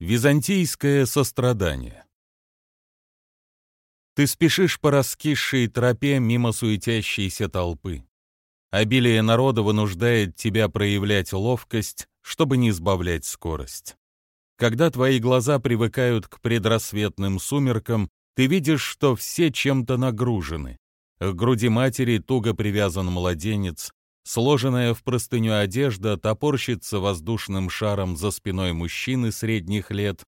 Византийское сострадание. Ты спешишь по раскисшей тропе мимо суетящейся толпы. Обилие народа вынуждает тебя проявлять ловкость, чтобы не сбавлять скорость. Когда твои глаза привыкают к предрассветным сумеркам, ты видишь, что все чем-то нагружены. К груди матери туго привязан младенец, Сложенная в простыню одежда топорщится воздушным шаром за спиной мужчины средних лет.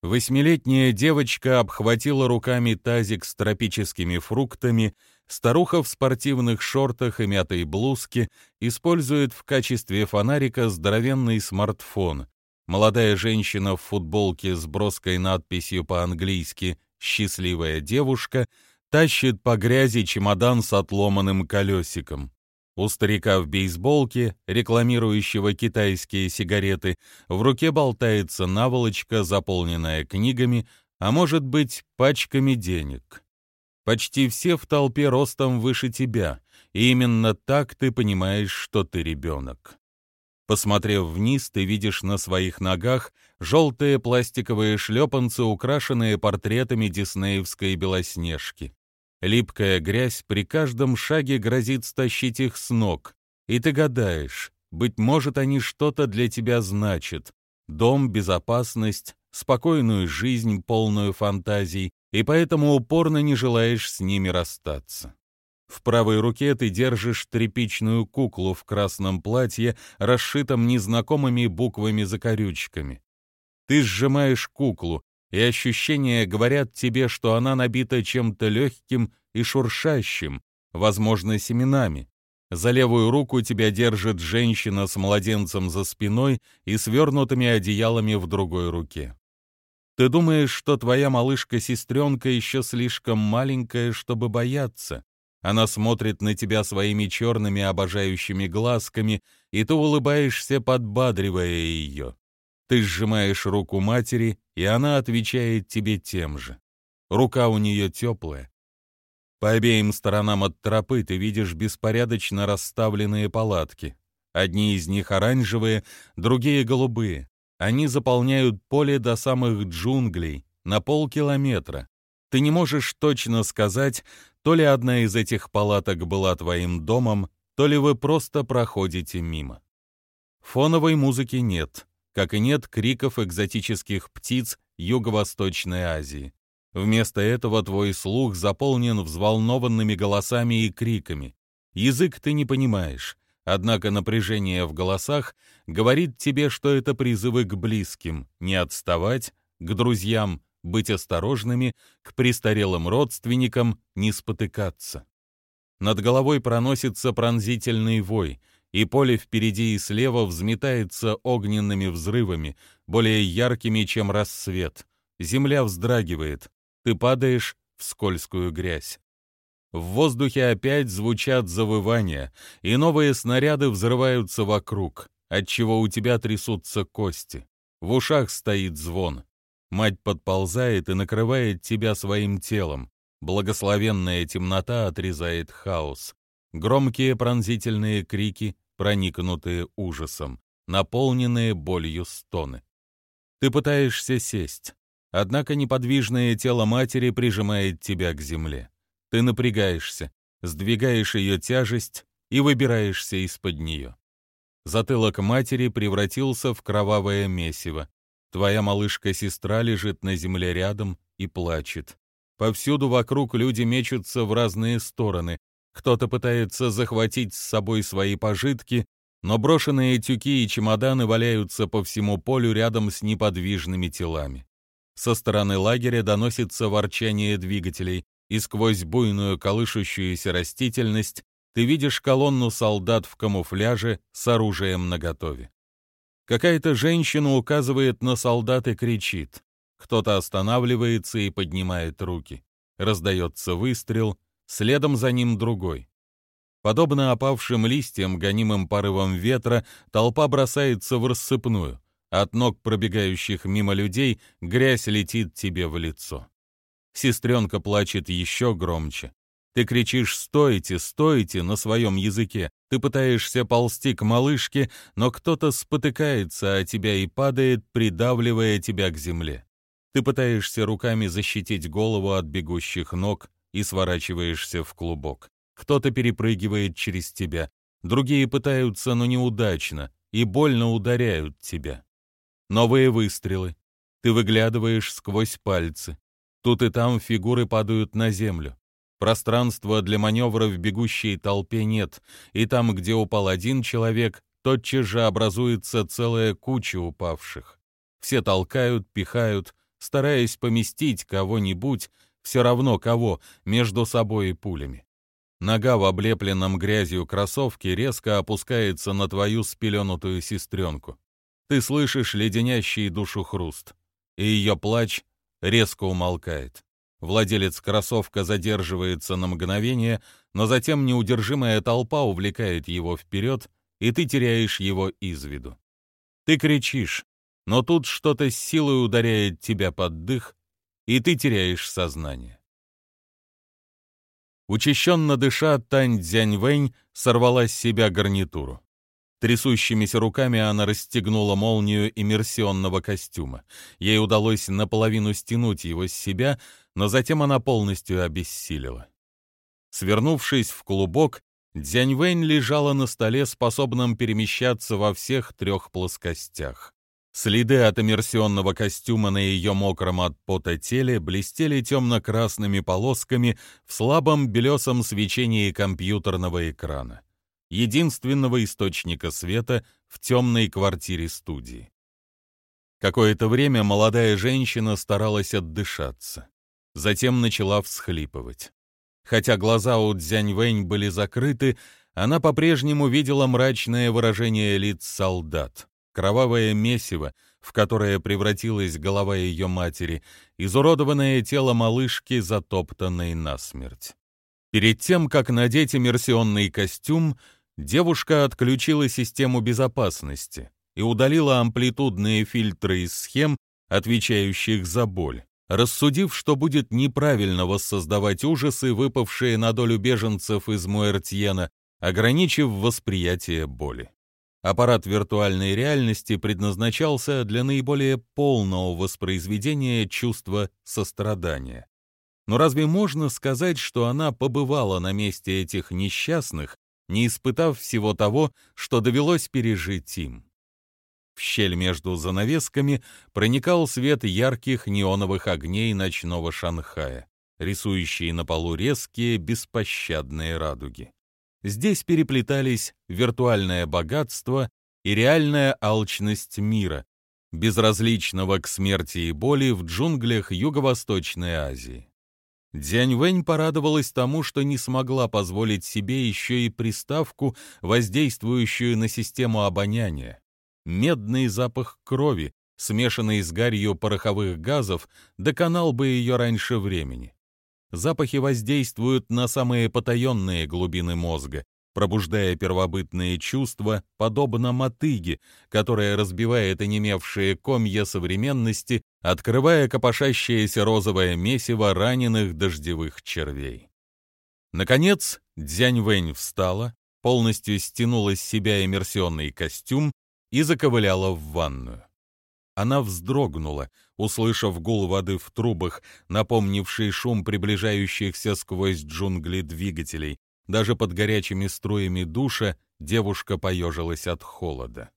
Восьмилетняя девочка обхватила руками тазик с тропическими фруктами, старуха в спортивных шортах и мятой блузке использует в качестве фонарика здоровенный смартфон. Молодая женщина в футболке с броской надписью по-английски «Счастливая девушка» тащит по грязи чемодан с отломанным колесиком. У старика в бейсболке, рекламирующего китайские сигареты, в руке болтается наволочка, заполненная книгами, а может быть, пачками денег. Почти все в толпе ростом выше тебя, и именно так ты понимаешь, что ты ребенок. Посмотрев вниз, ты видишь на своих ногах желтые пластиковые шлепанцы, украшенные портретами диснеевской белоснежки. Липкая грязь при каждом шаге грозит стащить их с ног, и ты гадаешь, быть может, они что-то для тебя значат. Дом, безопасность, спокойную жизнь, полную фантазий, и поэтому упорно не желаешь с ними расстаться. В правой руке ты держишь тряпичную куклу в красном платье, расшитом незнакомыми буквами-закорючками. Ты сжимаешь куклу, и ощущения говорят тебе, что она набита чем-то легким и шуршащим, возможно, семенами. За левую руку тебя держит женщина с младенцем за спиной и свернутыми одеялами в другой руке. Ты думаешь, что твоя малышка-сестренка еще слишком маленькая, чтобы бояться. Она смотрит на тебя своими черными обожающими глазками, и ты улыбаешься, подбадривая ее. Ты сжимаешь руку матери, и она отвечает тебе тем же. Рука у нее теплая. По обеим сторонам от тропы ты видишь беспорядочно расставленные палатки. Одни из них оранжевые, другие голубые. Они заполняют поле до самых джунглей, на полкилометра. Ты не можешь точно сказать, то ли одна из этих палаток была твоим домом, то ли вы просто проходите мимо. Фоновой музыки нет как и нет криков экзотических птиц Юго-Восточной Азии. Вместо этого твой слух заполнен взволнованными голосами и криками. Язык ты не понимаешь, однако напряжение в голосах говорит тебе, что это призывы к близким, не отставать, к друзьям, быть осторожными, к престарелым родственникам не спотыкаться. Над головой проносится пронзительный вой — и поле впереди и слева взметается огненными взрывами, более яркими, чем рассвет. Земля вздрагивает, ты падаешь в скользкую грязь. В воздухе опять звучат завывания, и новые снаряды взрываются вокруг, отчего у тебя трясутся кости. В ушах стоит звон. Мать подползает и накрывает тебя своим телом. Благословенная темнота отрезает хаос. Громкие пронзительные крики, проникнутые ужасом, наполненные болью стоны. Ты пытаешься сесть, однако неподвижное тело матери прижимает тебя к земле. Ты напрягаешься, сдвигаешь ее тяжесть и выбираешься из-под нее. Затылок матери превратился в кровавое месиво. Твоя малышка-сестра лежит на земле рядом и плачет. Повсюду вокруг люди мечутся в разные стороны, кто-то пытается захватить с собой свои пожитки, но брошенные тюки и чемоданы валяются по всему полю рядом с неподвижными телами. Со стороны лагеря доносится ворчание двигателей, и сквозь буйную колышущуюся растительность ты видишь колонну солдат в камуфляже с оружием наготове. Какая-то женщина указывает на солдат и кричит. Кто-то останавливается и поднимает руки. Раздается выстрел, следом за ним другой. Подобно опавшим листьям, гонимым порывом ветра, толпа бросается в рассыпную. От ног пробегающих мимо людей грязь летит тебе в лицо. Сестренка плачет еще громче. Ты кричишь «стойте, стойте» на своем языке. Ты пытаешься ползти к малышке, но кто-то спотыкается о тебя и падает, придавливая тебя к земле. Ты пытаешься руками защитить голову от бегущих ног и сворачиваешься в клубок. Кто-то перепрыгивает через тебя, другие пытаются, но неудачно, и больно ударяют тебя. Новые выстрелы. Ты выглядываешь сквозь пальцы. Тут и там фигуры падают на землю. Пространства для маневра в бегущей толпе нет, и там, где упал один человек, тотчас же образуется целая куча упавших. Все толкают, пихают, стараясь поместить кого-нибудь, все равно кого, между собой и пулями. Нога в облепленном грязью кроссовке резко опускается на твою спеленутую сестренку. Ты слышишь леденящий душу хруст, и ее плач резко умолкает. Владелец кроссовка задерживается на мгновение, но затем неудержимая толпа увлекает его вперед, и ты теряешь его из виду. Ты кричишь, но тут что-то с силой ударяет тебя под дых, и ты теряешь сознание. Учащенно дыша, Тань Цзяньвэнь сорвала с себя гарнитуру. Трясущимися руками она расстегнула молнию иммерсионного костюма. Ей удалось наполовину стянуть его с себя, но затем она полностью обессилила. Свернувшись в клубок, Дзяньвэнь лежала на столе, способном перемещаться во всех трех плоскостях. Следы от иммерсионного костюма на ее мокром от пота теле блестели темно-красными полосками в слабом белесом свечении компьютерного экрана, единственного источника света в темной квартире студии. Какое-то время молодая женщина старалась отдышаться затем начала всхлипывать. Хотя глаза у Цзяньвэнь были закрыты, она по-прежнему видела мрачное выражение лиц солдат, кровавое месиво, в которое превратилась голова ее матери, изуродованное тело малышки, затоптанной насмерть. Перед тем, как надеть иммерсионный костюм, девушка отключила систему безопасности и удалила амплитудные фильтры из схем, отвечающих за боль рассудив, что будет неправильно воссоздавать ужасы, выпавшие на долю беженцев из Муэртьена, ограничив восприятие боли. Аппарат виртуальной реальности предназначался для наиболее полного воспроизведения чувства сострадания. Но разве можно сказать, что она побывала на месте этих несчастных, не испытав всего того, что довелось пережить им? В щель между занавесками проникал свет ярких неоновых огней ночного Шанхая, рисующие на полу резкие, беспощадные радуги. Здесь переплетались виртуальное богатство и реальная алчность мира, безразличного к смерти и боли в джунглях Юго-Восточной Азии. Дзянь порадовалась тому, что не смогла позволить себе еще и приставку, воздействующую на систему обоняния медный запах крови, смешанный с гарью пороховых газов, доконал бы ее раньше времени. Запахи воздействуют на самые потаенные глубины мозга, пробуждая первобытные чувства, подобно мотыге, которая разбивает онемевшие комья современности, открывая копошащееся розовое месиво раненых дождевых червей. Наконец, Дзянь Вэнь встала, полностью стянула с себя иммерсионный костюм и заковыляла в ванную. Она вздрогнула, услышав гул воды в трубах, напомнивший шум приближающихся сквозь джунгли двигателей. Даже под горячими струями душа девушка поежилась от холода.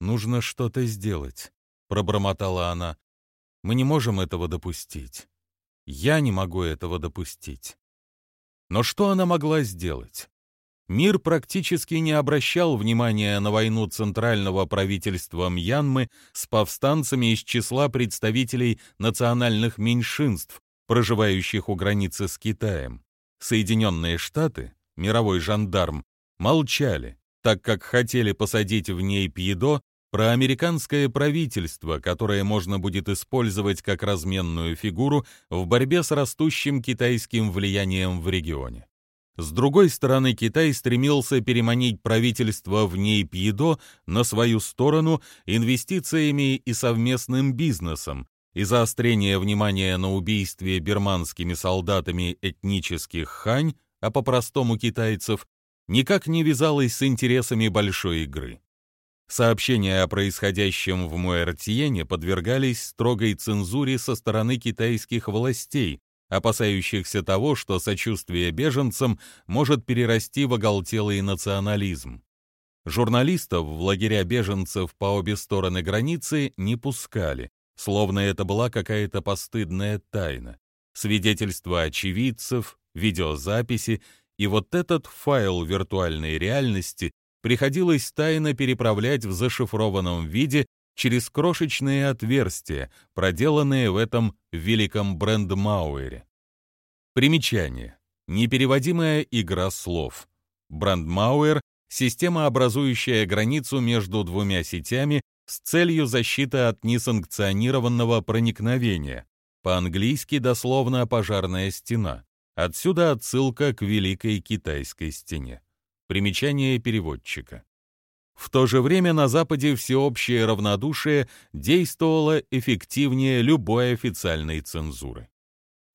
«Нужно что-то сделать», — пробормотала она. «Мы не можем этого допустить. Я не могу этого допустить». Но что она могла сделать? Мир практически не обращал внимания на войну центрального правительства Мьянмы с повстанцами из числа представителей национальных меньшинств, проживающих у границы с Китаем. Соединенные Штаты, мировой жандарм, молчали, так как хотели посадить в ней Пьедо про американское правительство, которое можно будет использовать как разменную фигуру в борьбе с растущим китайским влиянием в регионе. С другой стороны, Китай стремился переманить правительство в Нейпьедо на свою сторону инвестициями и совместным бизнесом, и заострение внимания на убийстве бирманскими солдатами этнических хань, а по-простому китайцев, никак не вязалось с интересами большой игры. Сообщения о происходящем в Муэртиене подвергались строгой цензуре со стороны китайских властей, опасающихся того, что сочувствие беженцам может перерасти в оголтелый национализм. Журналистов в лагеря беженцев по обе стороны границы не пускали, словно это была какая-то постыдная тайна. Свидетельства очевидцев, видеозаписи и вот этот файл виртуальной реальности приходилось тайно переправлять в зашифрованном виде через крошечные отверстия, проделанные в этом великом брендмауэре. Примечание. Непереводимая игра слов. Брандмауэр — система, образующая границу между двумя сетями с целью защиты от несанкционированного проникновения. По-английски дословно «пожарная стена». Отсюда отсылка к Великой Китайской стене. Примечание переводчика. В то же время на Западе всеобщее равнодушие действовало эффективнее любой официальной цензуры.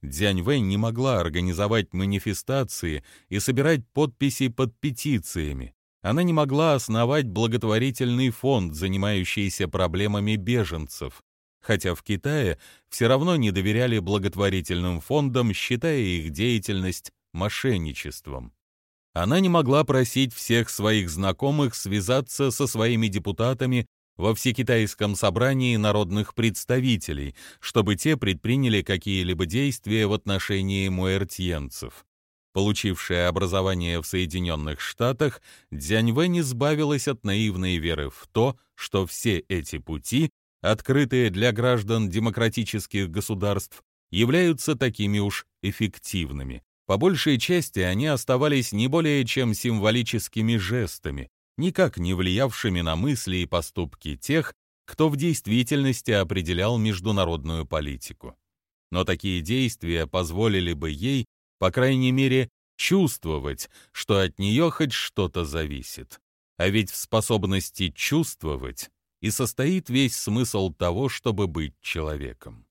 Дзянь Вэнь не могла организовать манифестации и собирать подписи под петициями. Она не могла основать благотворительный фонд, занимающийся проблемами беженцев, хотя в Китае все равно не доверяли благотворительным фондам, считая их деятельность мошенничеством. Она не могла просить всех своих знакомых связаться со своими депутатами во Всекитайском собрании народных представителей, чтобы те предприняли какие-либо действия в отношении муэртьенцев. Получившая образование в Соединенных Штатах, Дзяньвэнь избавилась от наивной веры в то, что все эти пути, открытые для граждан демократических государств, являются такими уж эффективными. По большей части они оставались не более чем символическими жестами, никак не влиявшими на мысли и поступки тех, кто в действительности определял международную политику. Но такие действия позволили бы ей, по крайней мере, чувствовать, что от нее хоть что-то зависит. А ведь в способности чувствовать и состоит весь смысл того, чтобы быть человеком.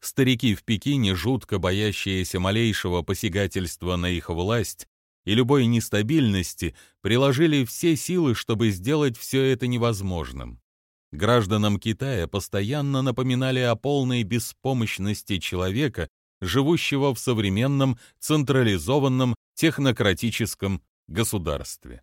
Старики в Пекине, жутко боящиеся малейшего посягательства на их власть и любой нестабильности, приложили все силы, чтобы сделать все это невозможным. Гражданам Китая постоянно напоминали о полной беспомощности человека, живущего в современном централизованном технократическом государстве.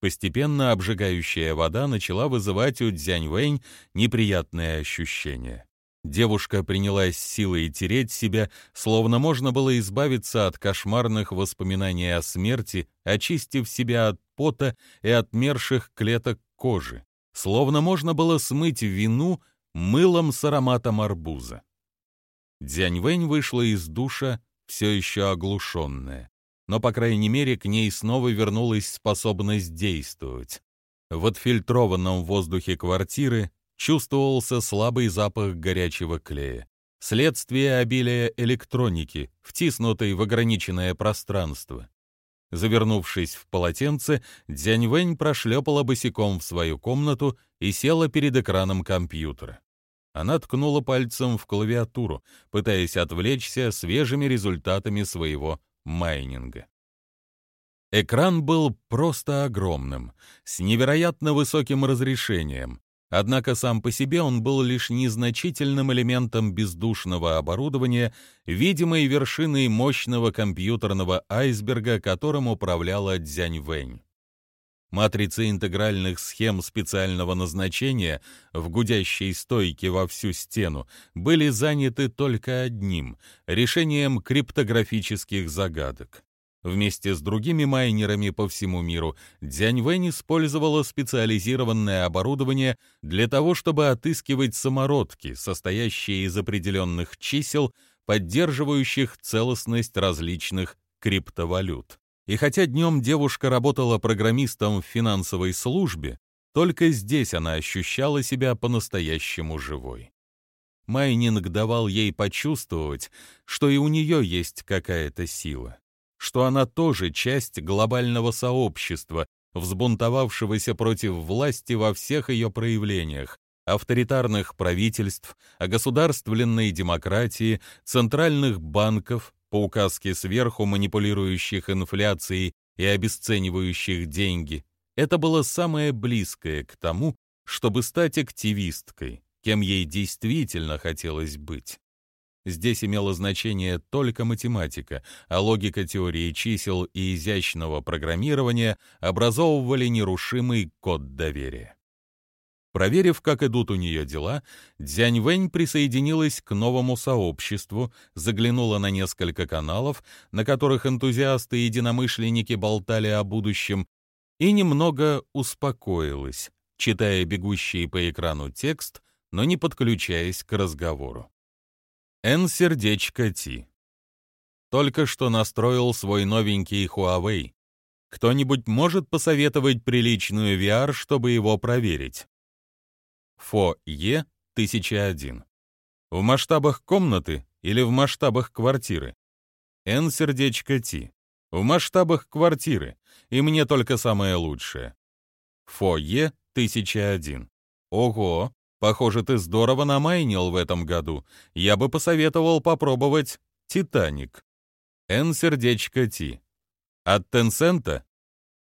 Постепенно обжигающая вода начала вызывать у Дзяньвэнь неприятные ощущения. Девушка принялась силой тереть себя, словно можно было избавиться от кошмарных воспоминаний о смерти, очистив себя от пота и отмерших клеток кожи. Словно можно было смыть вину мылом с ароматом арбуза. Дзяньвэнь вышла из душа, все еще оглушенная. Но, по крайней мере, к ней снова вернулась способность действовать. В отфильтрованном воздухе квартиры чувствовался слабый запах горячего клея. Следствие обилия электроники, втиснутой в ограниченное пространство. Завернувшись в полотенце, Дзяньвэнь прошлепала босиком в свою комнату и села перед экраном компьютера. Она ткнула пальцем в клавиатуру, пытаясь отвлечься свежими результатами своего майнинга. Экран был просто огромным, с невероятно высоким разрешением, Однако сам по себе он был лишь незначительным элементом бездушного оборудования, видимой вершиной мощного компьютерного айсберга, которым управляла Дзянь Вэнь. Матрицы интегральных схем специального назначения в гудящей стойке во всю стену были заняты только одним — решением криптографических загадок. Вместе с другими майнерами по всему миру Дзяньвэнь использовала специализированное оборудование для того, чтобы отыскивать самородки, состоящие из определенных чисел, поддерживающих целостность различных криптовалют. И хотя днем девушка работала программистом в финансовой службе, только здесь она ощущала себя по-настоящему живой. Майнинг давал ей почувствовать, что и у нее есть какая-то сила что она тоже часть глобального сообщества, взбунтовавшегося против власти во всех ее проявлениях, авторитарных правительств, о государственной демократии, центральных банков, по указке сверху манипулирующих инфляцией и обесценивающих деньги. Это было самое близкое к тому, чтобы стать активисткой, кем ей действительно хотелось быть. Здесь имело значение только математика, а логика теории чисел и изящного программирования образовывали нерушимый код доверия. Проверив, как идут у нее дела, Дзянь Вэнь присоединилась к новому сообществу, заглянула на несколько каналов, на которых энтузиасты и единомышленники болтали о будущем, и немного успокоилась, читая бегущий по экрану текст, но не подключаясь к разговору. Н сердечко Ти. Только что настроил свой новенький Huawei. Кто-нибудь может посоветовать приличную VR, чтобы его проверить? Фо Е 1001. В масштабах комнаты или в масштабах квартиры? Н сердечко Ти. В масштабах квартиры, и мне только самое лучшее. Фо Е 1001. Ого, похоже, ты здорово намайнил в этом году. Я бы посоветовал попробовать Титаник. Н сердечко Ти. От Тенсента?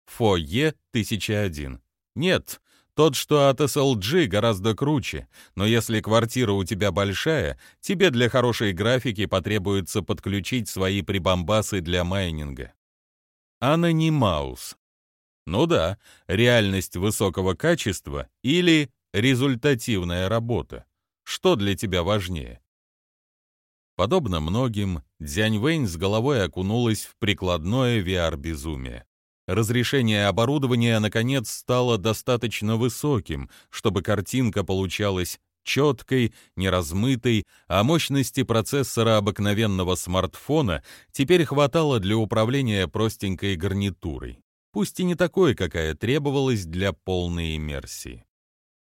Фо Е 1001. Нет, тот, что от SLG, гораздо круче, но если квартира у тебя большая, тебе для хорошей графики потребуется подключить свои прибамбасы для майнинга. Анонимаус. Ну да, реальность высокого качества или результативная работа. Что для тебя важнее? Подобно многим, Дзянь Вэнь с головой окунулась в прикладное VR-безумие разрешение оборудования наконец стало достаточно высоким, чтобы картинка получалась четкой, неразмытой, а мощности процессора обыкновенного смартфона теперь хватало для управления простенькой гарнитурой, пусть и не такой, какая требовалась для полной иммерсии.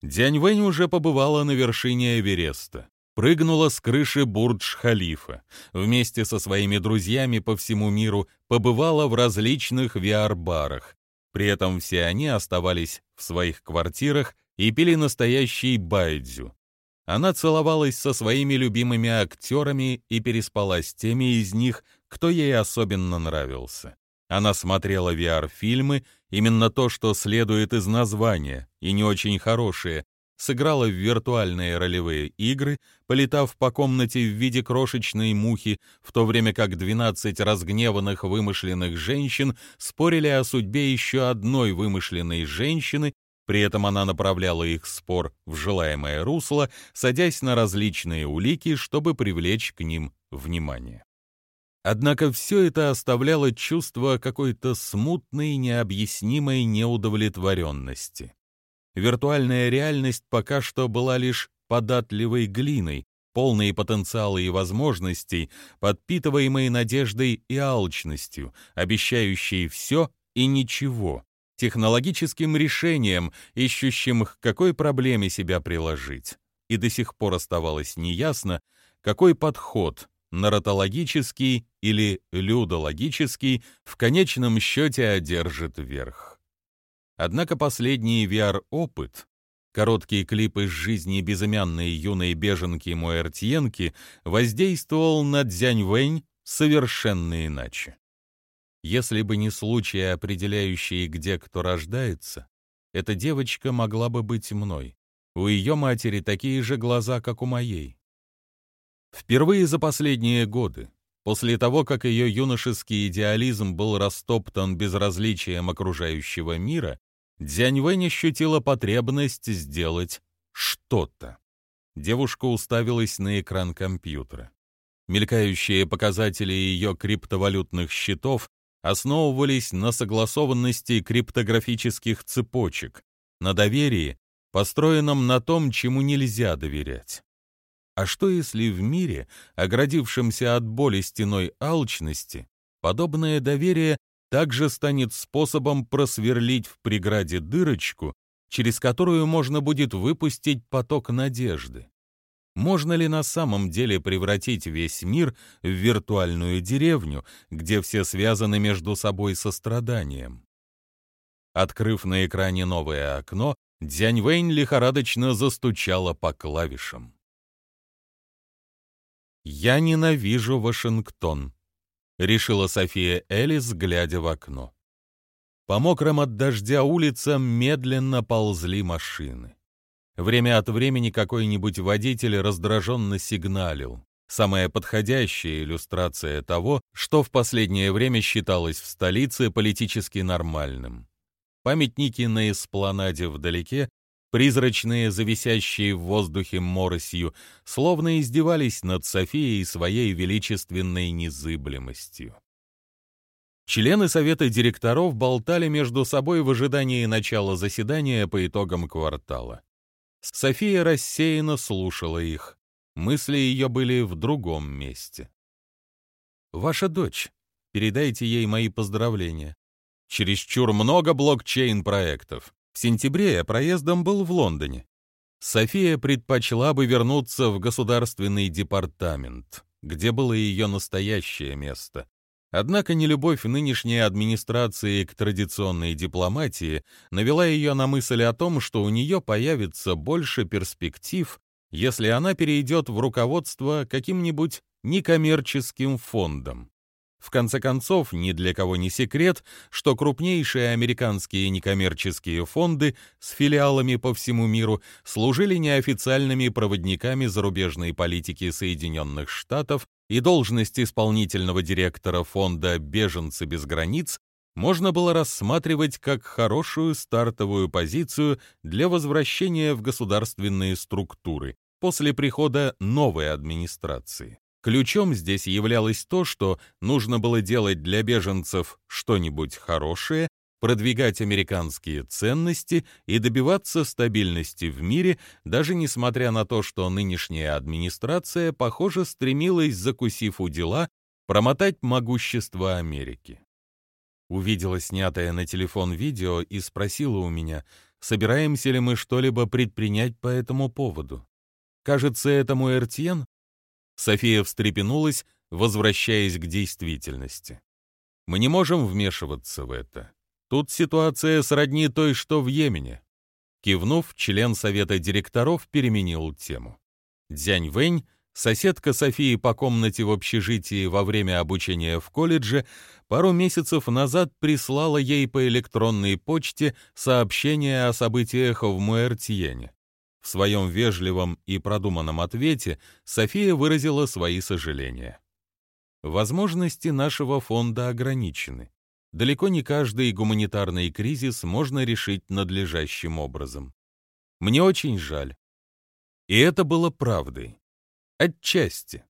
Дянь уже побывала на вершине Эвереста прыгнула с крыши Бурдж-Халифа. Вместе со своими друзьями по всему миру побывала в различных VR-барах. При этом все они оставались в своих квартирах и пили настоящий байдзю. Она целовалась со своими любимыми актерами и переспала с теми из них, кто ей особенно нравился. Она смотрела VR-фильмы, именно то, что следует из названия, и не очень хорошие, сыграла в виртуальные ролевые игры, полетав по комнате в виде крошечной мухи, в то время как 12 разгневанных вымышленных женщин спорили о судьбе еще одной вымышленной женщины, при этом она направляла их спор в желаемое русло, садясь на различные улики, чтобы привлечь к ним внимание. Однако все это оставляло чувство какой-то смутной, необъяснимой неудовлетворенности виртуальная реальность пока что была лишь податливой глиной, полной потенциала и возможностей, подпитываемой надеждой и алчностью, обещающей все и ничего, технологическим решением, ищущим к какой проблеме себя приложить. И до сих пор оставалось неясно, какой подход, нарратологический или людологический, в конечном счете одержит верх. Однако последний VR-опыт, короткий клип из жизни безымянной юной беженки Муэртьенки, воздействовал на Дзяньвэнь совершенно иначе. Если бы не случаи, определяющие, где кто рождается, эта девочка могла бы быть мной. У ее матери такие же глаза, как у моей. Впервые за последние годы, после того, как ее юношеский идеализм был растоптан безразличием окружающего мира, Дзяньвэнь ощутила потребность сделать что-то. Девушка уставилась на экран компьютера. Мелькающие показатели ее криптовалютных счетов основывались на согласованности криптографических цепочек, на доверии, построенном на том, чему нельзя доверять. А что если в мире, оградившемся от боли стеной алчности, подобное доверие также станет способом просверлить в преграде дырочку, через которую можно будет выпустить поток надежды. Можно ли на самом деле превратить весь мир в виртуальную деревню, где все связаны между собой состраданием? Открыв на экране новое окно, Дзянь Вэнь лихорадочно застучала по клавишам. «Я ненавижу Вашингтон», — решила София Элис, глядя в окно. По мокрым от дождя улицам медленно ползли машины. Время от времени какой-нибудь водитель раздраженно сигналил. Самая подходящая иллюстрация того, что в последнее время считалось в столице политически нормальным. Памятники на эспланаде вдалеке, призрачные, зависящие в воздухе моросью, словно издевались над Софией своей величественной незыблемостью. Члены совета директоров болтали между собой в ожидании начала заседания по итогам квартала. София рассеянно слушала их. Мысли ее были в другом месте. «Ваша дочь. Передайте ей мои поздравления. Чересчур много блокчейн-проектов. В сентябре я проездом был в Лондоне. София предпочла бы вернуться в государственный департамент, где было ее настоящее место. Однако нелюбовь нынешней администрации к традиционной дипломатии навела ее на мысль о том, что у нее появится больше перспектив, если она перейдет в руководство каким-нибудь некоммерческим фондом. В конце концов, ни для кого не секрет, что крупнейшие американские некоммерческие фонды с филиалами по всему миру служили неофициальными проводниками зарубежной политики Соединенных Штатов, и должность исполнительного директора фонда «Беженцы без границ» можно было рассматривать как хорошую стартовую позицию для возвращения в государственные структуры после прихода новой администрации. Ключом здесь являлось то, что нужно было делать для беженцев что-нибудь хорошее, продвигать американские ценности и добиваться стабильности в мире, даже несмотря на то, что нынешняя администрация, похоже, стремилась, закусив у дела, промотать могущество Америки. Увидела снятое на телефон видео и спросила у меня, собираемся ли мы что-либо предпринять по этому поводу. Кажется, этому Эртьен София встрепенулась, возвращаясь к действительности. Мы не можем вмешиваться в это. Тут ситуация сродни той, что в Йемене. Кивнув, член совета директоров переменил тему. Дзянь Вэнь, соседка Софии по комнате в общежитии во время обучения в колледже, пару месяцев назад прислала ей по электронной почте сообщение о событиях в Муэртьене. В своем вежливом и продуманном ответе София выразила свои сожаления. Возможности нашего фонда ограничены. Далеко не каждый гуманитарный кризис можно решить надлежащим образом. Мне очень жаль. И это было правдой. Отчасти.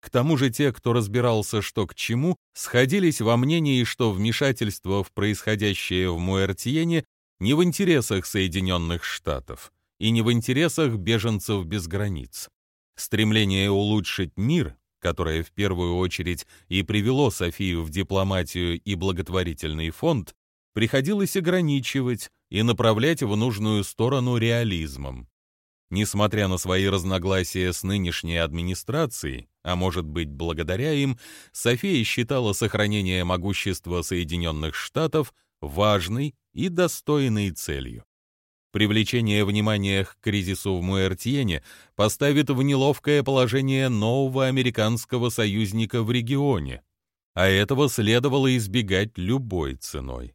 К тому же те, кто разбирался, что к чему, сходились во мнении, что вмешательство в происходящее в Муэртьене не в интересах Соединенных Штатов, и не в интересах беженцев без границ. Стремление улучшить мир, которое в первую очередь и привело Софию в дипломатию и благотворительный фонд, приходилось ограничивать и направлять в нужную сторону реализмом. Несмотря на свои разногласия с нынешней администрацией, а может быть благодаря им, София считала сохранение могущества Соединенных Штатов важной и достойной целью. Привлечение внимания к кризису в Муэртьене поставит в неловкое положение нового американского союзника в регионе, а этого следовало избегать любой ценой.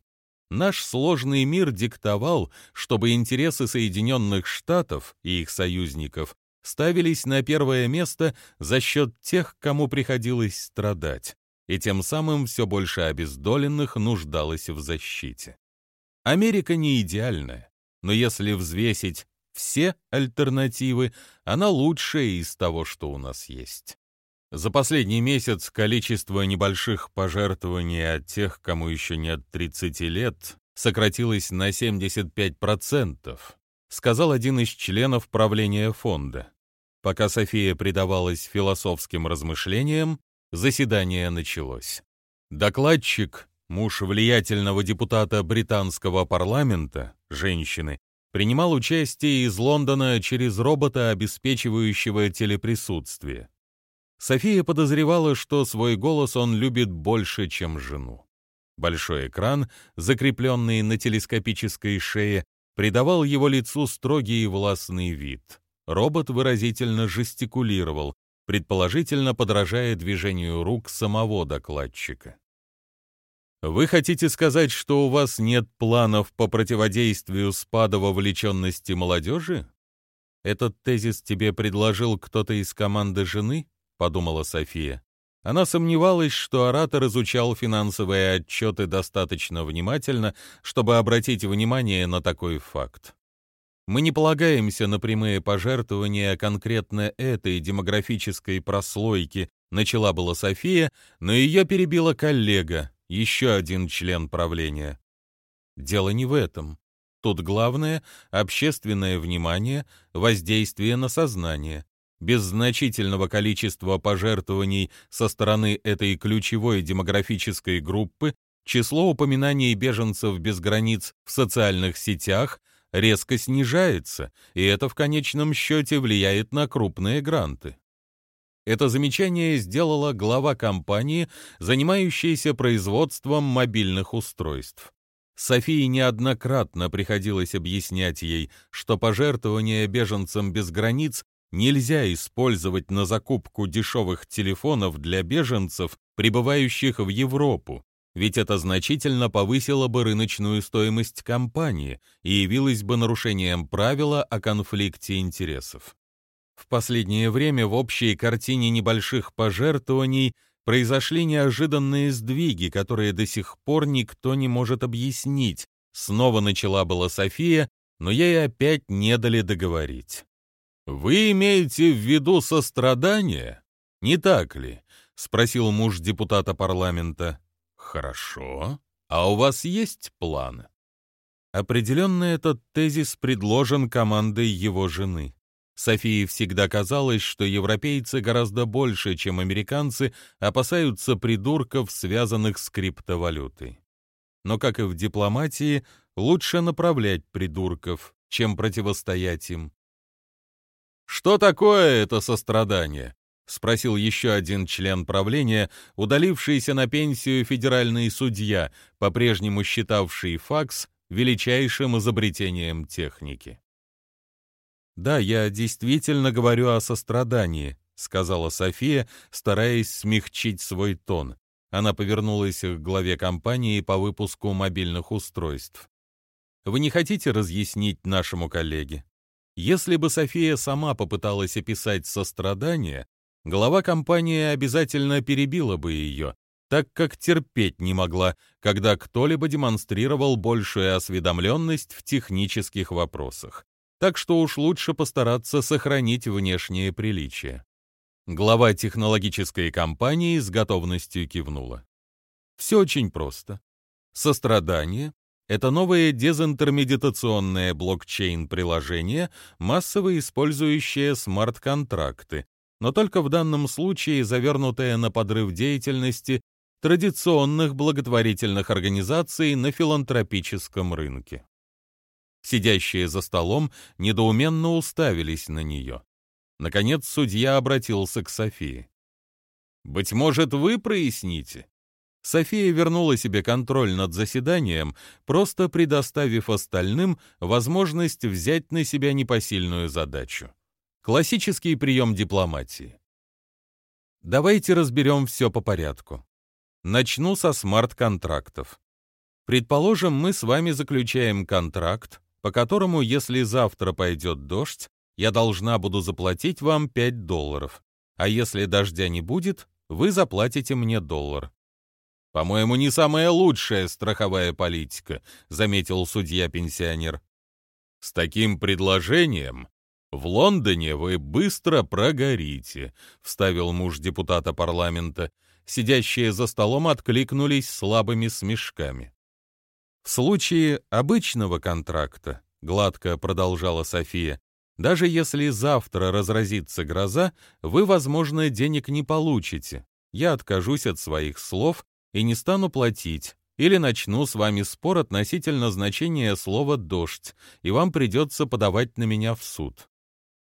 Наш сложный мир диктовал, чтобы интересы Соединенных Штатов и их союзников ставились на первое место за счет тех, кому приходилось страдать, и тем самым все больше обездоленных нуждалось в защите. Америка не идеальная, но если взвесить все альтернативы, она лучшая из того, что у нас есть. За последний месяц количество небольших пожертвований от тех, кому еще нет 30 лет, сократилось на 75%, сказал один из членов правления фонда. Пока София предавалась философским размышлениям, заседание началось. Докладчик, муж влиятельного депутата британского парламента, женщины, принимал участие из Лондона через робота, обеспечивающего телеприсутствие. София подозревала, что свой голос он любит больше, чем жену. Большой экран, закрепленный на телескопической шее, придавал его лицу строгий и властный вид. Робот выразительно жестикулировал, предположительно подражая движению рук самого докладчика. Вы хотите сказать, что у вас нет планов по противодействию спаду вовлеченности молодежи? Этот тезис тебе предложил кто-то из команды жены? Подумала София. Она сомневалась, что оратор изучал финансовые отчеты достаточно внимательно, чтобы обратить внимание на такой факт. Мы не полагаемся на прямые пожертвования конкретно этой демографической прослойки, начала была София, но ее перебила коллега, еще один член правления. Дело не в этом. Тут главное — общественное внимание, воздействие на сознание. Без значительного количества пожертвований со стороны этой ключевой демографической группы число упоминаний беженцев без границ в социальных сетях резко снижается, и это в конечном счете влияет на крупные гранты. Это замечание сделала глава компании, занимающаяся производством мобильных устройств. Софии неоднократно приходилось объяснять ей, что пожертвования беженцам без границ нельзя использовать на закупку дешевых телефонов для беженцев, прибывающих в Европу, ведь это значительно повысило бы рыночную стоимость компании и явилось бы нарушением правила о конфликте интересов. В последнее время в общей картине небольших пожертвований произошли неожиданные сдвиги, которые до сих пор никто не может объяснить. Снова начала была София, но ей опять не дали договорить. «Вы имеете в виду сострадание? Не так ли?» — спросил муж депутата парламента. «Хорошо. А у вас есть план?» Определенно этот тезис предложен командой его жены. Софии всегда казалось, что европейцы гораздо больше, чем американцы, опасаются придурков, связанных с криптовалютой. Но, как и в дипломатии, лучше направлять придурков, чем противостоять им. «Что такое это сострадание?» — спросил еще один член правления, удалившийся на пенсию федеральный судья, по-прежнему считавший факс величайшим изобретением техники. «Да, я действительно говорю о сострадании», — сказала София, стараясь смягчить свой тон. Она повернулась к главе компании по выпуску мобильных устройств. «Вы не хотите разъяснить нашему коллеге? Если бы София сама попыталась описать сострадание, глава компании обязательно перебила бы ее, так как терпеть не могла, когда кто-либо демонстрировал большую осведомленность в технических вопросах так что уж лучше постараться сохранить внешнее приличие. Глава технологической компании с готовностью кивнула. Все очень просто. Сострадание — это новое дезинтермедитационное блокчейн-приложение, массово использующее смарт-контракты, но только в данном случае завернутое на подрыв деятельности традиционных благотворительных организаций на филантропическом рынке сидящие за столом, недоуменно уставились на нее. Наконец судья обратился к Софии. «Быть может, вы проясните?» София вернула себе контроль над заседанием, просто предоставив остальным возможность взять на себя непосильную задачу. Классический прием дипломатии. Давайте разберем все по порядку. Начну со смарт-контрактов. Предположим, мы с вами заключаем контракт, по которому, если завтра пойдет дождь, я должна буду заплатить вам 5 долларов, а если дождя не будет, вы заплатите мне доллар. По-моему, не самая лучшая страховая политика, заметил судья-пенсионер. С таким предложением в Лондоне вы быстро прогорите, вставил муж депутата парламента. Сидящие за столом откликнулись слабыми смешками. В случае обычного контракта, гладко продолжала София, даже если завтра разразится гроза, вы, возможно, денег не получите. Я откажусь от своих слов и не стану платить, или начну с вами спор относительно значения слова «дождь», и вам придется подавать на меня в суд.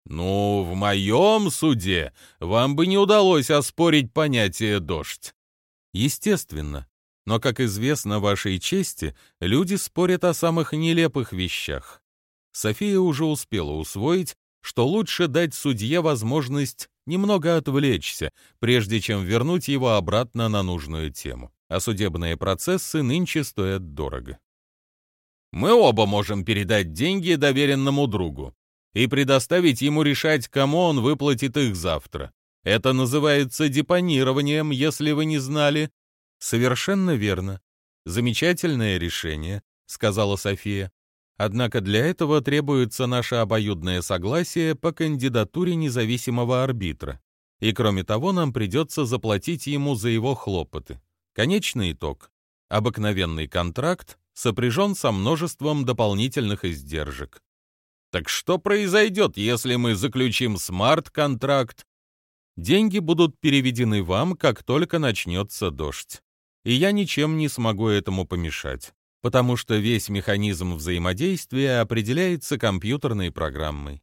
«Ну, в моем суде вам бы не удалось оспорить понятие «дождь». Естественно, но, как известно вашей чести, люди спорят о самых нелепых вещах. София уже успела усвоить, что лучше дать судье возможность немного отвлечься, прежде чем вернуть его обратно на нужную тему. А судебные процессы нынче стоят дорого. Мы оба можем передать деньги доверенному другу и предоставить ему решать, кому он выплатит их завтра. Это называется депонированием, если вы не знали. Совершенно верно. Замечательное решение, сказала София. Однако для этого требуется наше обоюдное согласие по кандидатуре независимого арбитра. И кроме того, нам придется заплатить ему за его хлопоты. Конечный итог. Обыкновенный контракт сопряжен со множеством дополнительных издержек. Так что произойдет, если мы заключим смарт-контракт? Деньги будут переведены вам, как только начнется дождь. И я ничем не смогу этому помешать потому что весь механизм взаимодействия определяется компьютерной программой.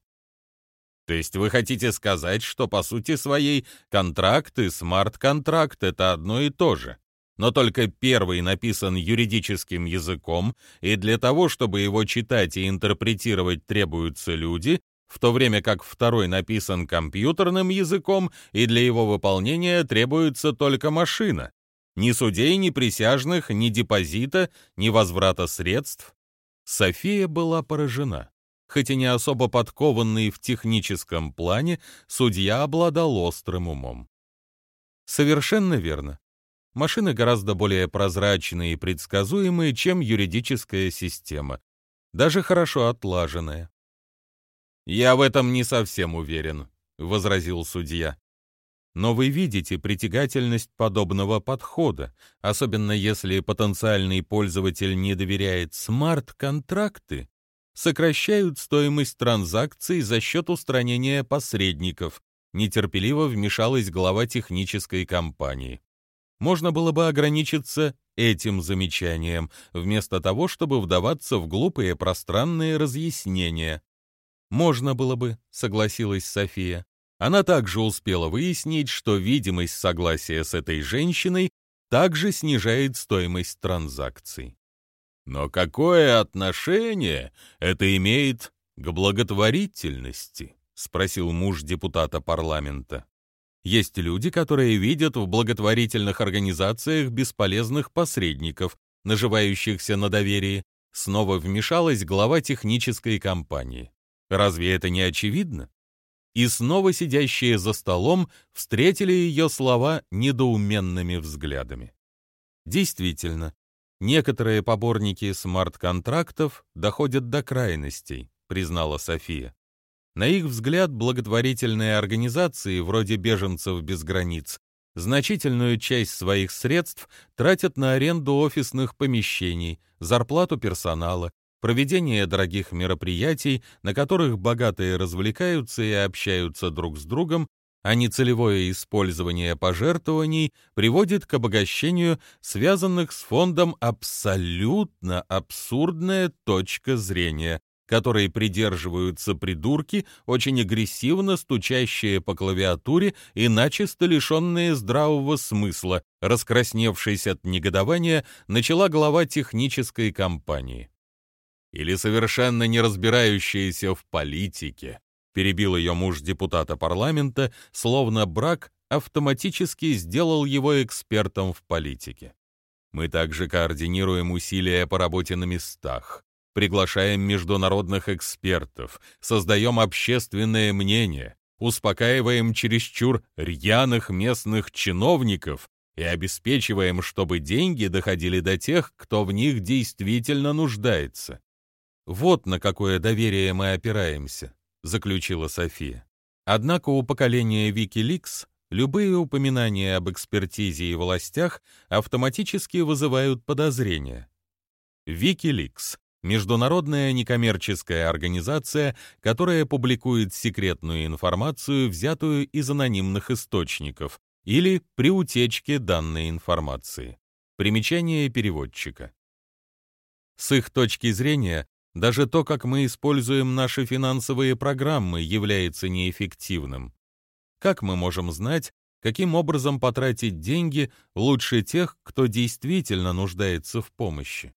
То есть вы хотите сказать, что по сути своей контракт и смарт-контракт — это одно и то же, но только первый написан юридическим языком, и для того, чтобы его читать и интерпретировать требуются люди, в то время как второй написан компьютерным языком, и для его выполнения требуется только машина. Ни судей, ни присяжных, ни депозита, ни возврата средств. София была поражена. Хоть и не особо подкованный в техническом плане, судья обладал острым умом. Совершенно верно. Машины гораздо более прозрачные и предсказуемые, чем юридическая система, даже хорошо отлаженная. «Я в этом не совсем уверен», — возразил судья. Но вы видите притягательность подобного подхода, особенно если потенциальный пользователь не доверяет смарт-контракты, сокращают стоимость транзакций за счет устранения посредников, нетерпеливо вмешалась глава технической компании. Можно было бы ограничиться этим замечанием, вместо того, чтобы вдаваться в глупые пространные разъяснения. «Можно было бы», — согласилась София. Она также успела выяснить, что видимость согласия с этой женщиной также снижает стоимость транзакций. Но какое отношение это имеет к благотворительности? спросил муж депутата парламента. Есть люди, которые видят в благотворительных организациях бесполезных посредников, наживающихся на доверии. Снова вмешалась глава технической компании. Разве это не очевидно? И снова сидящие за столом встретили ее слова недоуменными взглядами. Действительно, некоторые поборники смарт-контрактов доходят до крайностей, признала София. На их взгляд, благотворительные организации, вроде «Беженцев без границ», значительную часть своих средств тратят на аренду офисных помещений, зарплату персонала, проведение дорогих мероприятий, на которых богатые развлекаются и общаются друг с другом, а нецелевое использование пожертвований приводит к обогащению связанных с фондом абсолютно абсурдная точка зрения, которой придерживаются придурки, очень агрессивно стучащие по клавиатуре и начисто лишенные здравого смысла, раскрасневшись от негодования, начала глава технической компании или совершенно не разбирающаяся в политике, перебил ее муж депутата парламента, словно брак автоматически сделал его экспертом в политике. Мы также координируем усилия по работе на местах, приглашаем международных экспертов, создаем общественное мнение, успокаиваем чересчур рьяных местных чиновников и обеспечиваем, чтобы деньги доходили до тех, кто в них действительно нуждается. Вот на какое доверие мы опираемся, заключила София. Однако у поколения Wikileaks любые упоминания об экспертизе и властях автоматически вызывают подозрения. Wikileaks международная некоммерческая организация, которая публикует секретную информацию, взятую из анонимных источников, или при утечке данной информации. Примечание переводчика. С их точки зрения, даже то, как мы используем наши финансовые программы, является неэффективным. Как мы можем знать, каким образом потратить деньги лучше тех, кто действительно нуждается в помощи?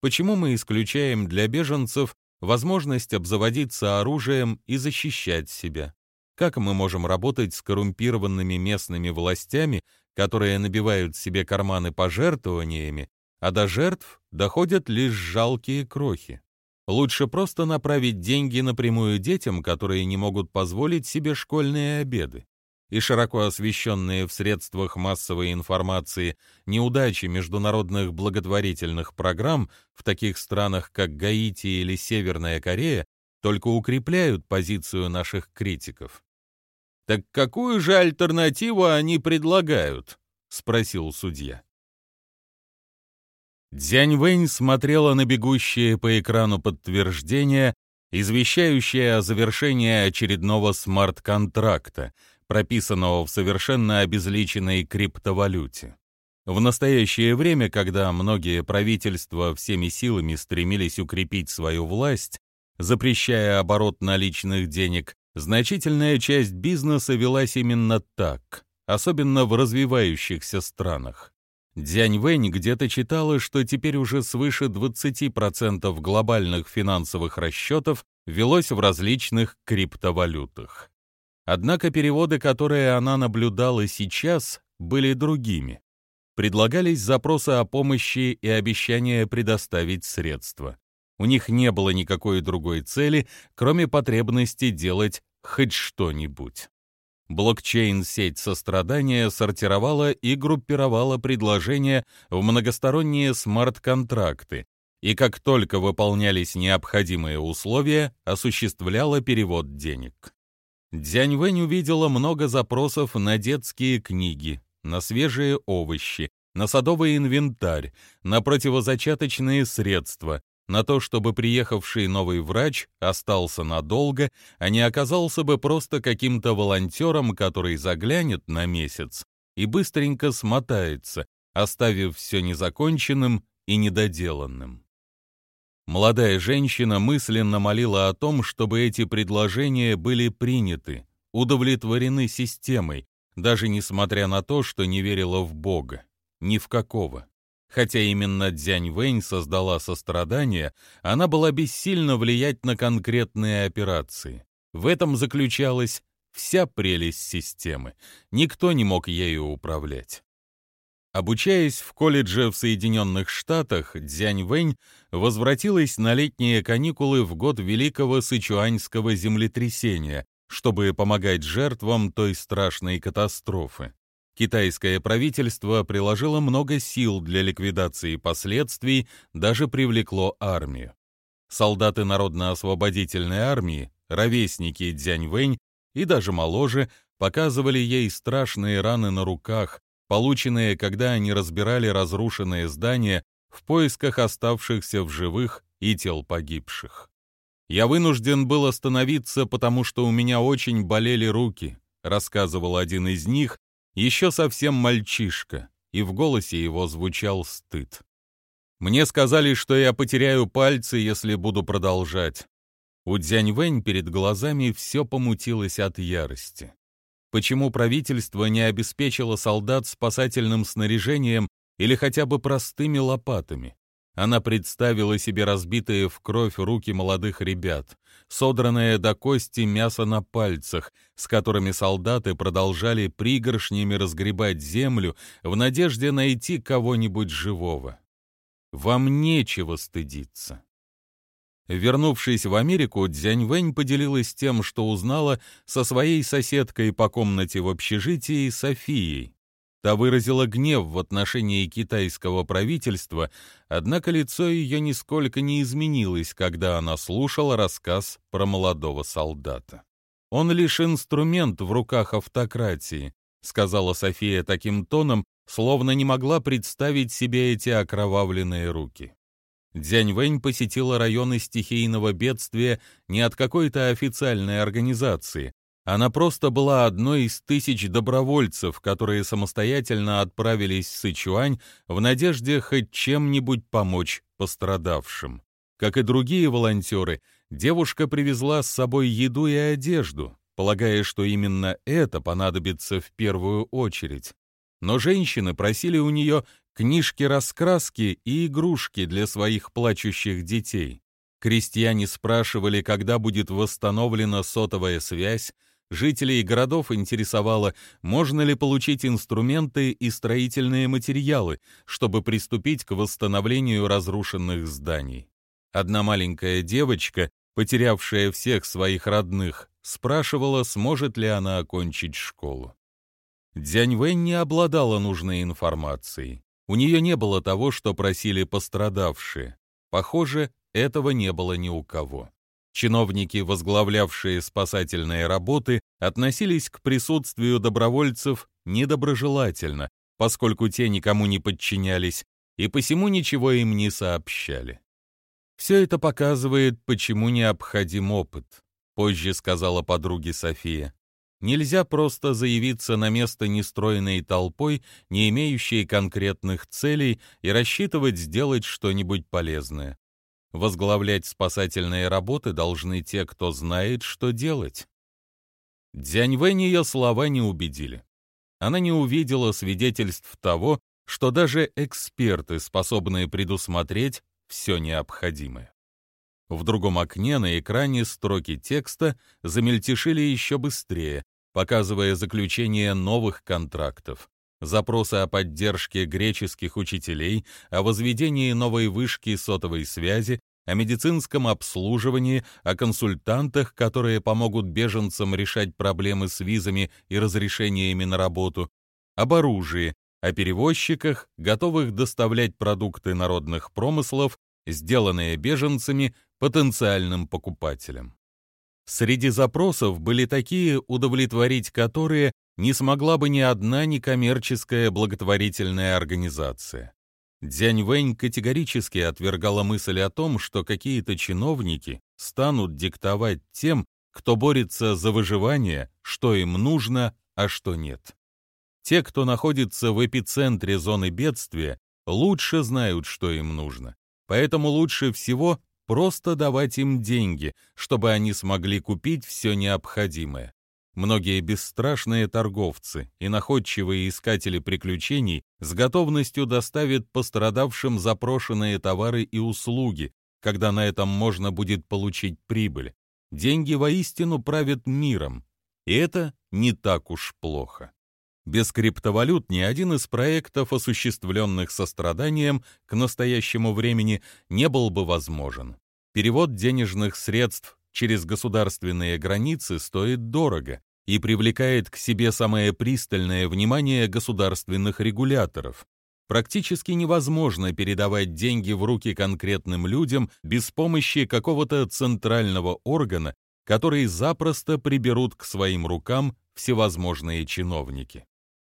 Почему мы исключаем для беженцев возможность обзаводиться оружием и защищать себя. Как мы можем работать с коррумпированными местными властями, которые набивают себе карманы пожертвованиями, а до жертв доходят лишь жалкие крохи? Лучше просто направить деньги напрямую детям, которые не могут позволить себе школьные обеды. И широко освещенные в средствах массовой информации неудачи международных благотворительных программ в таких странах, как Гаити или Северная Корея, только укрепляют позицию наших критиков. «Так какую же альтернативу они предлагают?» — спросил судья. Дзянь Вэнь смотрела на бегущие по экрану подтверждения, извещающие о завершении очередного смарт-контракта, прописанного в совершенно обезличенной криптовалюте. В настоящее время, когда многие правительства всеми силами стремились укрепить свою власть, запрещая оборот наличных денег, значительная часть бизнеса велась именно так, особенно в развивающихся странах. Дзянь Вэнь где-то читала, что теперь уже свыше 20% глобальных финансовых расчетов велось в различных криптовалютах. Однако переводы, которые она наблюдала сейчас, были другими. Предлагались запросы о помощи и обещания предоставить средства. У них не было никакой другой цели, кроме потребности делать хоть что-нибудь. Блокчейн-сеть сострадания сортировала и группировала предложения в многосторонние смарт-контракты, и как только выполнялись необходимые условия, осуществляла перевод денег. Дзянь Вэнь увидела много запросов на детские книги, на свежие овощи, на садовый инвентарь, на противозачаточные средства, на то, чтобы приехавший новый врач остался надолго, а не оказался бы просто каким-то волонтером, который заглянет на месяц и быстренько смотается, оставив все незаконченным и недоделанным. Молодая женщина мысленно молила о том, чтобы эти предложения были приняты, удовлетворены системой, даже несмотря на то, что не верила в Бога, ни в какого. Хотя именно Дзянь Вэнь создала сострадание, она была бессильна влиять на конкретные операции. В этом заключалась вся прелесть системы. Никто не мог ею управлять. Обучаясь в колледже в Соединенных Штатах, Дзянь Вэнь возвратилась на летние каникулы в год Великого Сычуаньского землетрясения, чтобы помогать жертвам той страшной катастрофы. Китайское правительство приложило много сил для ликвидации последствий, даже привлекло армию. Солдаты Народно-освободительной армии, ровесники Дзяньвэнь и даже моложе, показывали ей страшные раны на руках, полученные, когда они разбирали разрушенные здания в поисках оставшихся в живых и тел погибших. «Я вынужден был остановиться, потому что у меня очень болели руки», рассказывал один из них, еще совсем мальчишка, и в голосе его звучал стыд. Мне сказали, что я потеряю пальцы, если буду продолжать. У Дзяньвэнь перед глазами все помутилось от ярости. Почему правительство не обеспечило солдат спасательным снаряжением или хотя бы простыми лопатами? Она представила себе разбитые в кровь руки молодых ребят, содранное до кости мясо на пальцах, с которыми солдаты продолжали пригоршнями разгребать землю в надежде найти кого-нибудь живого. Вам нечего стыдиться. Вернувшись в Америку, Дзяньвэнь поделилась тем, что узнала со своей соседкой по комнате в общежитии Софией. Та выразила гнев в отношении китайского правительства, однако лицо ее нисколько не изменилось, когда она слушала рассказ про молодого солдата. «Он лишь инструмент в руках автократии», сказала София таким тоном, словно не могла представить себе эти окровавленные руки. Дзянь Вэнь посетила районы стихийного бедствия не от какой-то официальной организации, она просто была одной из тысяч добровольцев, которые самостоятельно отправились в Сычуань в надежде хоть чем-нибудь помочь пострадавшим. Как и другие волонтеры, девушка привезла с собой еду и одежду, полагая, что именно это понадобится в первую очередь. Но женщины просили у нее книжки-раскраски и игрушки для своих плачущих детей. Крестьяне спрашивали, когда будет восстановлена сотовая связь, жителей городов интересовало, можно ли получить инструменты и строительные материалы, чтобы приступить к восстановлению разрушенных зданий. Одна маленькая девочка, потерявшая всех своих родных, спрашивала, сможет ли она окончить школу. Дзянь Вэнь не обладала нужной информацией. У нее не было того, что просили пострадавшие. Похоже, этого не было ни у кого. Чиновники, возглавлявшие спасательные работы, относились к присутствию добровольцев недоброжелательно, поскольку те никому не подчинялись и посему ничего им не сообщали. Все это показывает, почему необходим опыт, позже сказала подруге София. Нельзя просто заявиться на место нестроенной толпой, не имеющей конкретных целей, и рассчитывать сделать что-нибудь полезное. Возглавлять спасательные работы должны те, кто знает, что делать. Дзяньвэнь ее слова не убедили. Она не увидела свидетельств того, что даже эксперты способны предусмотреть все необходимое. В другом окне на экране строки текста замельтешили еще быстрее, показывая заключение новых контрактов запросы о поддержке греческих учителей, о возведении новой вышки сотовой связи, о медицинском обслуживании, о консультантах, которые помогут беженцам решать проблемы с визами и разрешениями на работу, об оружии, о перевозчиках, готовых доставлять продукты народных промыслов, сделанные беженцами, потенциальным покупателям. Среди запросов были такие, удовлетворить которые не смогла бы ни одна некоммерческая благотворительная организация. Дзянь Вэнь категорически отвергала мысль о том, что какие-то чиновники станут диктовать тем, кто борется за выживание, что им нужно, а что нет. Те, кто находится в эпицентре зоны бедствия, лучше знают, что им нужно. Поэтому лучше всего просто давать им деньги, чтобы они смогли купить все необходимое. Многие бесстрашные торговцы и находчивые искатели приключений с готовностью доставят пострадавшим запрошенные товары и услуги, когда на этом можно будет получить прибыль. Деньги воистину правят миром, и это не так уж плохо. Без криптовалют ни один из проектов, осуществленных состраданием к настоящему времени, не был бы возможен. Перевод денежных средств через государственные границы стоит дорого и привлекает к себе самое пристальное внимание государственных регуляторов. Практически невозможно передавать деньги в руки конкретным людям без помощи какого-то центрального органа, который запросто приберут к своим рукам всевозможные чиновники.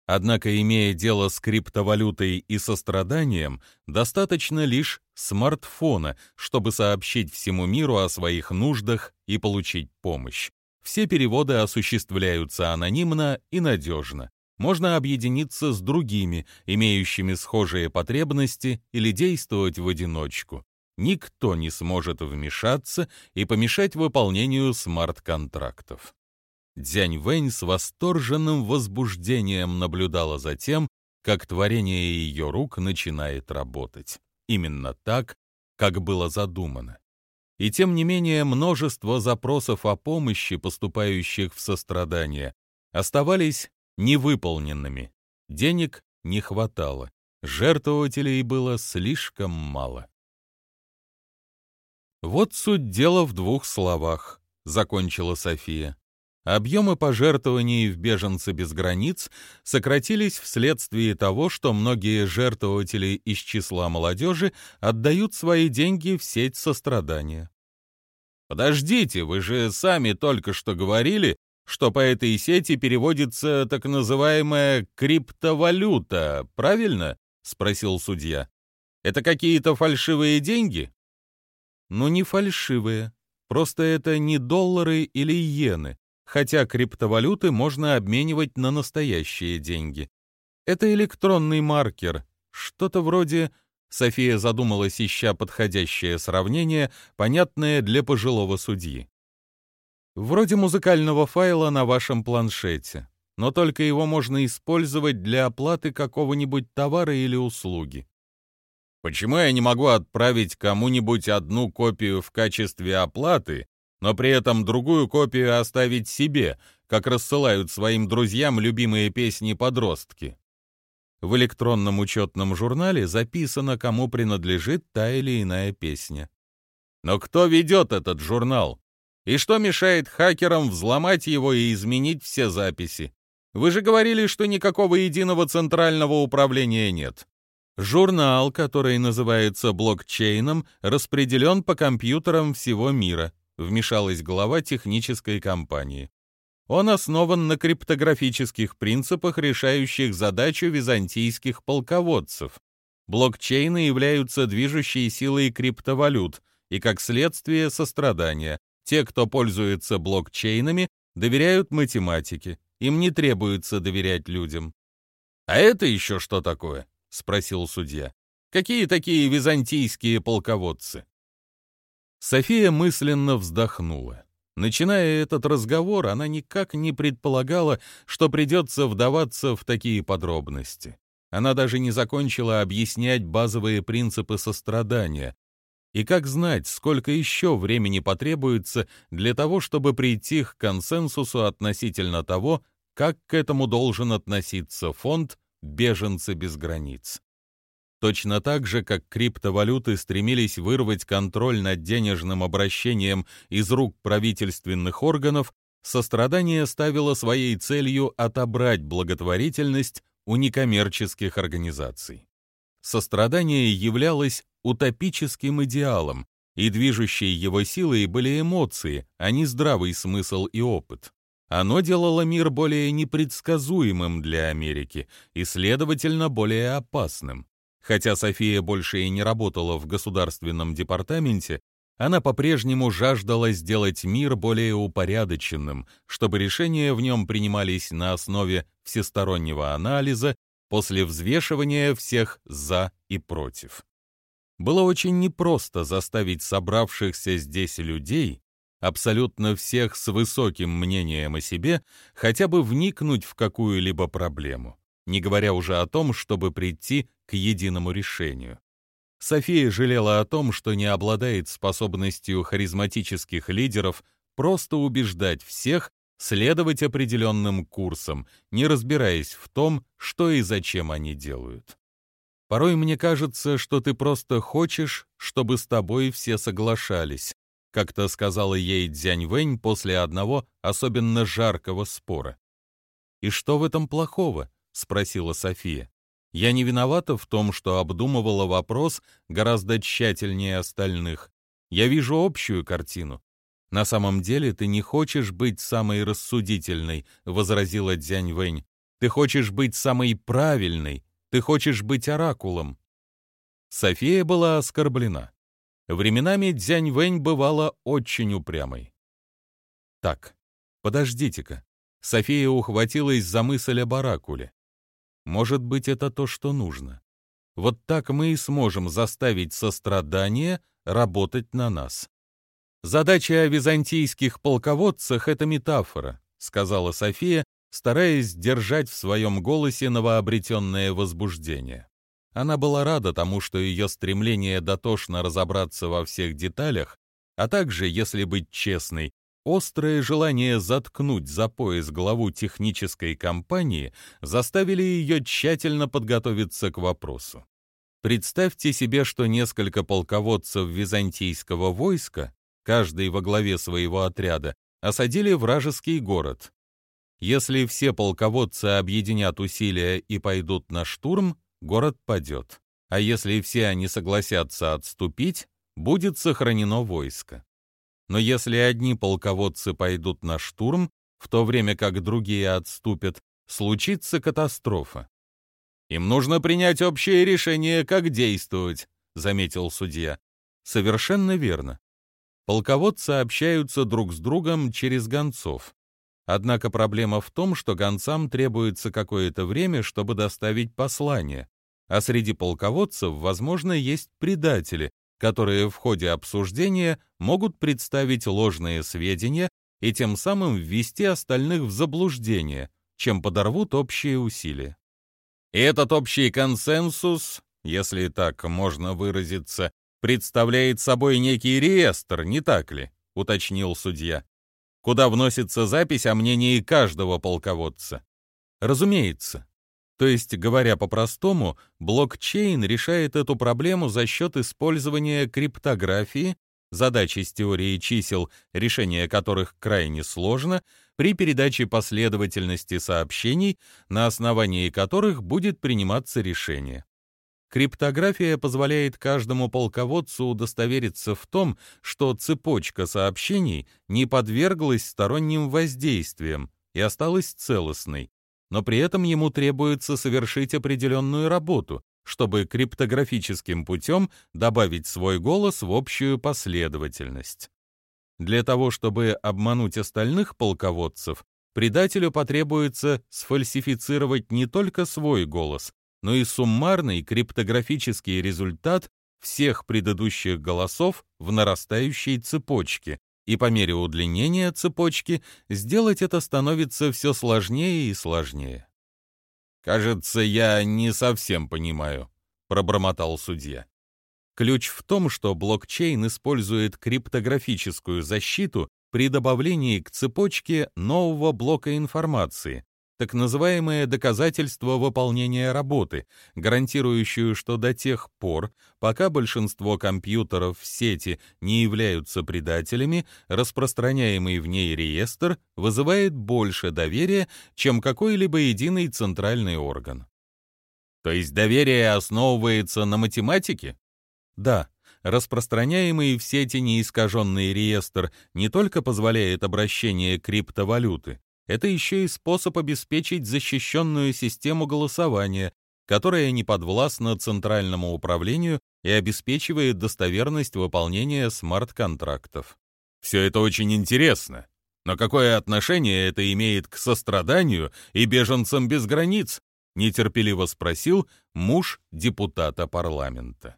Однако, имея дело с криптовалютой и состраданием, достаточно лишь смартфона, чтобы сообщить всему миру о своих нуждах и получить помощь. Все переводы осуществляются анонимно и надежно. Можно объединиться с другими, имеющими схожие потребности, или действовать в одиночку. Никто не сможет вмешаться и помешать выполнению смарт-контрактов. Дзянь Вэнь с восторженным возбуждением наблюдала за тем, как творение ее рук начинает работать. Именно так, как было задумано. И тем не менее множество запросов о помощи, поступающих в сострадание, оставались невыполненными. Денег не хватало, жертвователей было слишком мало. «Вот суть дела в двух словах», — закончила София. Объемы пожертвований в «Беженцы без границ» сократились вследствие того, что многие жертвователи из числа молодежи отдают свои деньги в сеть сострадания. «Подождите, вы же сами только что говорили, что по этой сети переводится так называемая криптовалюта, правильно?» — спросил судья. «Это какие-то фальшивые деньги?» «Ну, не фальшивые. Просто это не доллары или иены хотя криптовалюты можно обменивать на настоящие деньги. Это электронный маркер, что-то вроде... София задумалась, ища подходящее сравнение, понятное для пожилого судьи. Вроде музыкального файла на вашем планшете, но только его можно использовать для оплаты какого-нибудь товара или услуги. Почему я не могу отправить кому-нибудь одну копию в качестве оплаты, но при этом другую копию оставить себе, как рассылают своим друзьям любимые песни подростки? В электронном учетном журнале записано, кому принадлежит та или иная песня. Но кто ведет этот журнал? И что мешает хакерам взломать его и изменить все записи? Вы же говорили, что никакого единого центрального управления нет. Журнал, который называется блокчейном, распределен по компьютерам всего мира, вмешалась глава технической компании. Он основан на криптографических принципах, решающих задачу византийских полководцев. Блокчейны являются движущей силой криптовалют и, как следствие, сострадания. Те, кто пользуется блокчейнами, доверяют математике, им не требуется доверять людям. «А это еще что такое?» — спросил судья. «Какие такие византийские полководцы?» София мысленно вздохнула. Начиная этот разговор, она никак не предполагала, что придется вдаваться в такие подробности. Она даже не закончила объяснять базовые принципы сострадания, и как знать, сколько еще времени потребуется для того, чтобы прийти к консенсусу относительно того, как к этому должен относиться фонд «Беженцы без границ». Точно так же, как криптовалюты стремились вырвать контроль над денежным обращением из рук правительственных органов, сострадание ставило своей целью отобрать благотворительность у некоммерческих организаций. Сострадание являлось утопическим идеалом, и движущей его силой были эмоции, а не здравый смысл и опыт. Оно делало мир более непредсказуемым для Америки и, следовательно, более опасным. Хотя София больше и не работала в государственном департаменте, она по-прежнему жаждала сделать мир более упорядоченным, чтобы решения в нем принимались на основе всестороннего анализа после взвешивания всех «за» и «против». Было очень непросто заставить собравшихся здесь людей, абсолютно всех с высоким мнением о себе, хотя бы вникнуть в какую-либо проблему, не говоря уже о том, чтобы прийти к единому решению. София жалела о том, что не обладает способностью харизматических лидеров просто убеждать всех следовать определенным курсам, не разбираясь в том, что и зачем они делают. Порой мне кажется, что ты просто хочешь, чтобы с тобой все соглашались, как-то сказала ей Дзянь Вэнь после одного особенно жаркого спора. И что в этом плохого? Спросила София. Я не виновата в том, что обдумывала вопрос гораздо тщательнее остальных. Я вижу общую картину. На самом деле ты не хочешь быть самой рассудительной, возразила Дзянь Вэнь. Ты хочешь быть самой правильной, ты хочешь быть оракулом». София была оскорблена. Временами Дзянь Вэнь бывала очень упрямой. «Так, подождите-ка». София ухватилась за мысль об оракуле. «Может быть, это то, что нужно. Вот так мы и сможем заставить сострадание работать на нас». «Задача о византийских полководцах — это метафора», — сказала София, стараясь держать в своем голосе новообретенное возбуждение. Она была рада тому, что ее стремление дотошно разобраться во всех деталях, а также, если быть честной, острое желание заткнуть за пояс главу технической компании заставили ее тщательно подготовиться к вопросу. Представьте себе, что несколько полководцев византийского войска, каждый во главе своего отряда, осадили вражеский город. Если все полководцы объединят усилия и пойдут на штурм, город падет. А если все они согласятся отступить, будет сохранено войско. Но если одни полководцы пойдут на штурм, в то время как другие отступят, случится катастрофа. «Им нужно принять общее решение, как действовать», — заметил судья. «Совершенно верно. Полководцы общаются друг с другом через гонцов. Однако проблема в том, что гонцам требуется какое-то время, чтобы доставить послание, а среди полководцев, возможно, есть предатели, которые в ходе обсуждения могут представить ложные сведения и тем самым ввести остальных в заблуждение, чем подорвут общие усилия. И этот общий консенсус если так можно выразиться, представляет собой некий реестр, не так ли? уточнил судья. Куда вносится запись о мнении каждого полководца. Разумеется. То есть, говоря по-простому, блокчейн решает эту проблему за счет использования криптографии, задачи с теорией чисел, решение которых крайне сложно, при передаче последовательности сообщений, на основании которых будет приниматься решение. Криптография позволяет каждому полководцу удостовериться в том, что цепочка сообщений не подверглась сторонним воздействиям и осталась целостной, но при этом ему требуется совершить определенную работу, чтобы криптографическим путем добавить свой голос в общую последовательность. Для того, чтобы обмануть остальных полководцев, предателю потребуется сфальсифицировать не только свой голос, но и суммарный криптографический результат всех предыдущих голосов в нарастающей цепочке, и по мере удлинения цепочки сделать это становится все сложнее и сложнее. «Кажется, я не совсем понимаю», — пробормотал судья. Ключ в том, что блокчейн использует криптографическую защиту при добавлении к цепочке нового блока информации, так называемое доказательство выполнения работы, гарантирующую, что до тех пор, пока большинство компьютеров в сети не являются предателями, распространяемый в ней реестр вызывает больше доверия, чем какой-либо единый центральный орган. То есть доверие основывается на математике? Да, распространяемый в сети неискаженный реестр не только позволяет обращение криптовалюты, это еще и способ обеспечить защищенную систему голосования, которая не подвластна центральному управлению и обеспечивает достоверность выполнения смарт-контрактов. Все это очень интересно. Но какое отношение это имеет к состраданию и беженцам без границ? Нетерпеливо спросил муж депутата парламента.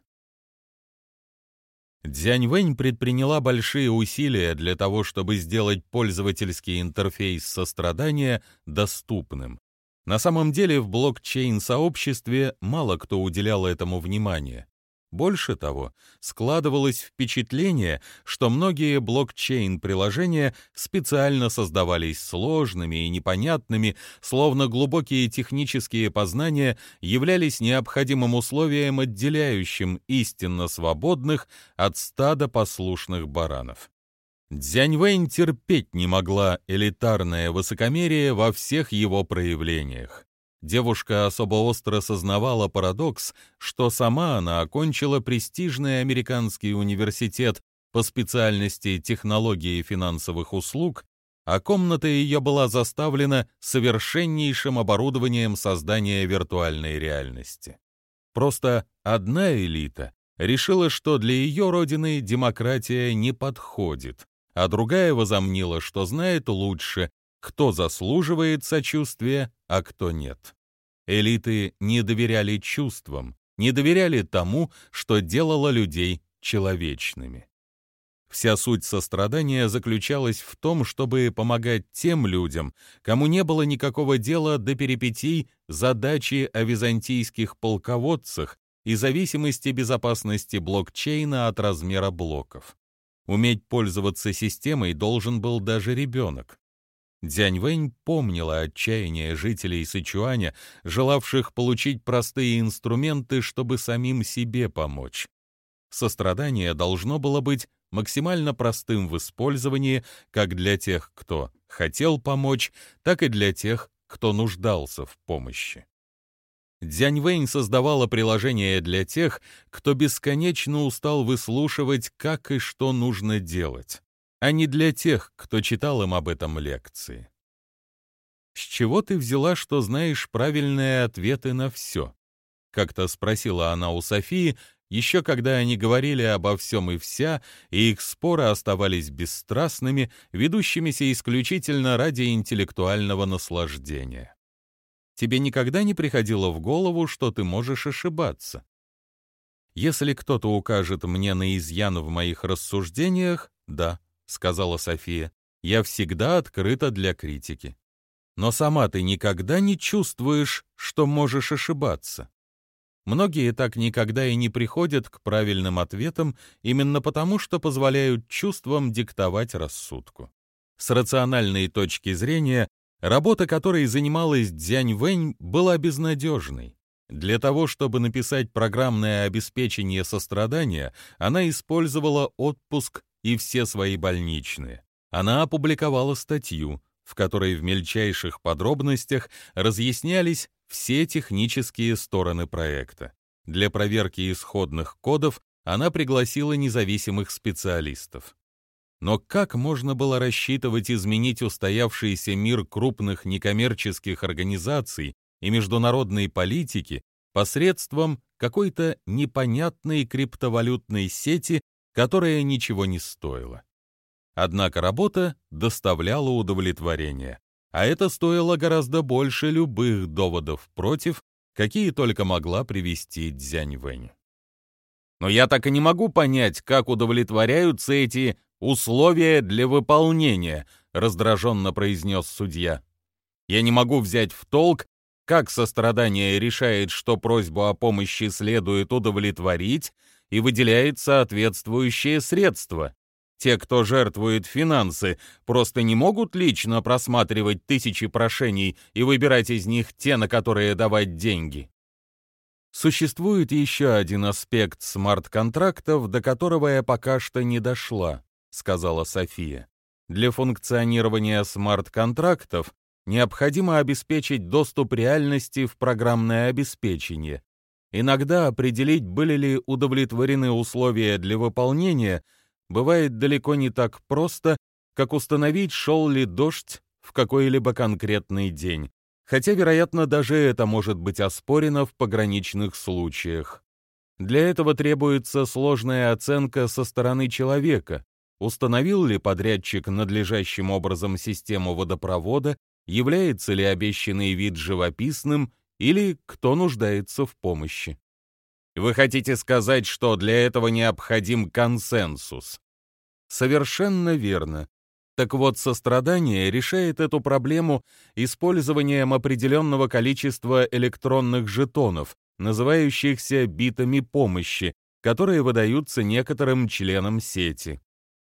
Дзяньвэнь предприняла большие усилия для того, чтобы сделать пользовательский интерфейс сострадания доступным. На самом деле в блокчейн-сообществе мало кто уделял этому внимания. Больше того, складывалось впечатление, что многие блокчейн-приложения специально создавались сложными и непонятными, словно глубокие технические познания являлись необходимым условием, отделяющим истинно свободных от стада послушных баранов. Дзяньвэнь терпеть не могла элитарное высокомерие во всех его проявлениях. Девушка особо остро сознавала парадокс, что сама она окончила престижный американский университет по специальности технологии финансовых услуг, а комната ее была заставлена совершеннейшим оборудованием создания виртуальной реальности. Просто одна элита решила, что для ее родины демократия не подходит, а другая возомнила, что знает лучше, кто заслуживает сочувствия, а кто нет. Элиты не доверяли чувствам, не доверяли тому, что делало людей человечными. Вся суть сострадания заключалась в том, чтобы помогать тем людям, кому не было никакого дела до перипетий задачи о византийских полководцах и зависимости безопасности блокчейна от размера блоков. Уметь пользоваться системой должен был даже ребенок. Дзяньвэнь помнила отчаяние жителей Сычуаня, желавших получить простые инструменты, чтобы самим себе помочь. Сострадание должно было быть максимально простым в использовании как для тех, кто хотел помочь, так и для тех, кто нуждался в помощи. Дзяньвэнь создавала приложение для тех, кто бесконечно устал выслушивать, как и что нужно делать а не для тех, кто читал им об этом лекции. «С чего ты взяла, что знаешь правильные ответы на все?» — как-то спросила она у Софии, еще когда они говорили обо всем и вся, и их споры оставались бесстрастными, ведущимися исключительно ради интеллектуального наслаждения. Тебе никогда не приходило в голову, что ты можешь ошибаться? Если кто-то укажет мне на изъян в моих рассуждениях, да, сказала София. Я всегда открыта для критики. Но сама ты никогда не чувствуешь, что можешь ошибаться. Многие так никогда и не приходят к правильным ответам именно потому, что позволяют чувствам диктовать рассудку. С рациональной точки зрения, работа, которой занималась Дзянь Вэнь, была безнадежной. Для того, чтобы написать программное обеспечение сострадания, она использовала отпуск и все свои больничные. Она опубликовала статью, в которой в мельчайших подробностях разъяснялись все технические стороны проекта. Для проверки исходных кодов она пригласила независимых специалистов. Но как можно было рассчитывать изменить устоявшийся мир крупных некоммерческих организаций и международной политики посредством какой-то непонятной криптовалютной сети, которая ничего не стоила? Однако работа доставляла удовлетворение, а это стоило гораздо больше любых доводов против, какие только могла привести Дзяньвэнь. Но я так и не могу понять, как удовлетворяются эти условия для выполнения, раздраженно произнес судья. Я не могу взять в толк, как сострадание решает, что просьбу о помощи следует удовлетворить и выделяет соответствующие средства. Те, кто жертвует финансы, просто не могут лично просматривать тысячи прошений и выбирать из них те, на которые давать деньги. Существует еще один аспект смарт-контрактов, до которого я пока что не дошла, сказала София. Для функционирования смарт-контрактов необходимо обеспечить доступ реальности в программное обеспечение. Иногда определить, были ли удовлетворены условия для выполнения – бывает далеко не так просто, как установить, шел ли дождь в какой-либо конкретный день, хотя, вероятно, даже это может быть оспорено в пограничных случаях. Для этого требуется сложная оценка со стороны человека, установил ли подрядчик надлежащим образом систему водопровода, является ли обещанный вид живописным или кто нуждается в помощи. Вы хотите сказать, что для этого необходим консенсус? Совершенно верно. Так вот, сострадание решает эту проблему использованием определенного количества электронных жетонов, называющихся битами помощи, которые выдаются некоторым членам сети.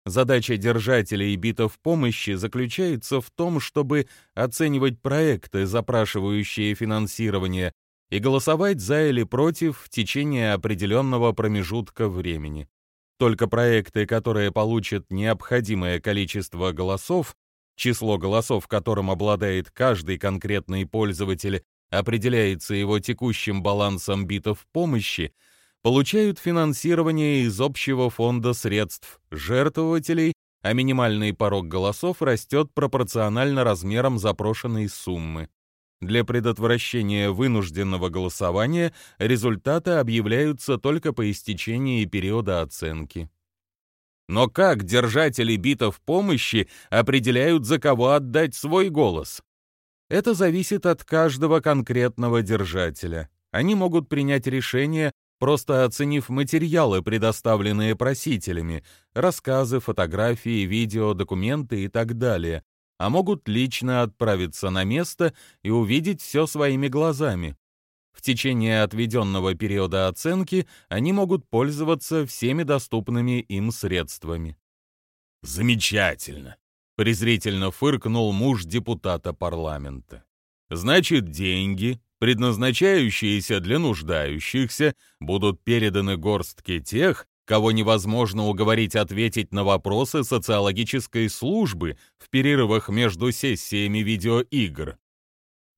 Задача держателей битов помощи заключается в том, чтобы оценивать проекты, запрашивающие финансирование, и голосовать за или против в течение определенного промежутка времени. Только проекты, которые получат необходимое количество голосов, число голосов, которым обладает каждый конкретный пользователь, определяется его текущим балансом битов помощи, получают финансирование из общего фонда средств жертвователей, а минимальный порог голосов растет пропорционально размерам запрошенной суммы. Для предотвращения вынужденного голосования результаты объявляются только по истечении периода оценки. Но как держатели битов помощи определяют, за кого отдать свой голос? Это зависит от каждого конкретного держателя. Они могут принять решение, просто оценив материалы, предоставленные просителями, рассказы, фотографии, видео, документы и так далее, а могут лично отправиться на место и увидеть все своими глазами. В течение отведенного периода оценки они могут пользоваться всеми доступными им средствами. «Замечательно!» — презрительно фыркнул муж депутата парламента. «Значит, деньги, предназначающиеся для нуждающихся, будут переданы горстке тех, кого невозможно уговорить ответить на вопросы социологической службы в перерывах между сессиями видеоигр.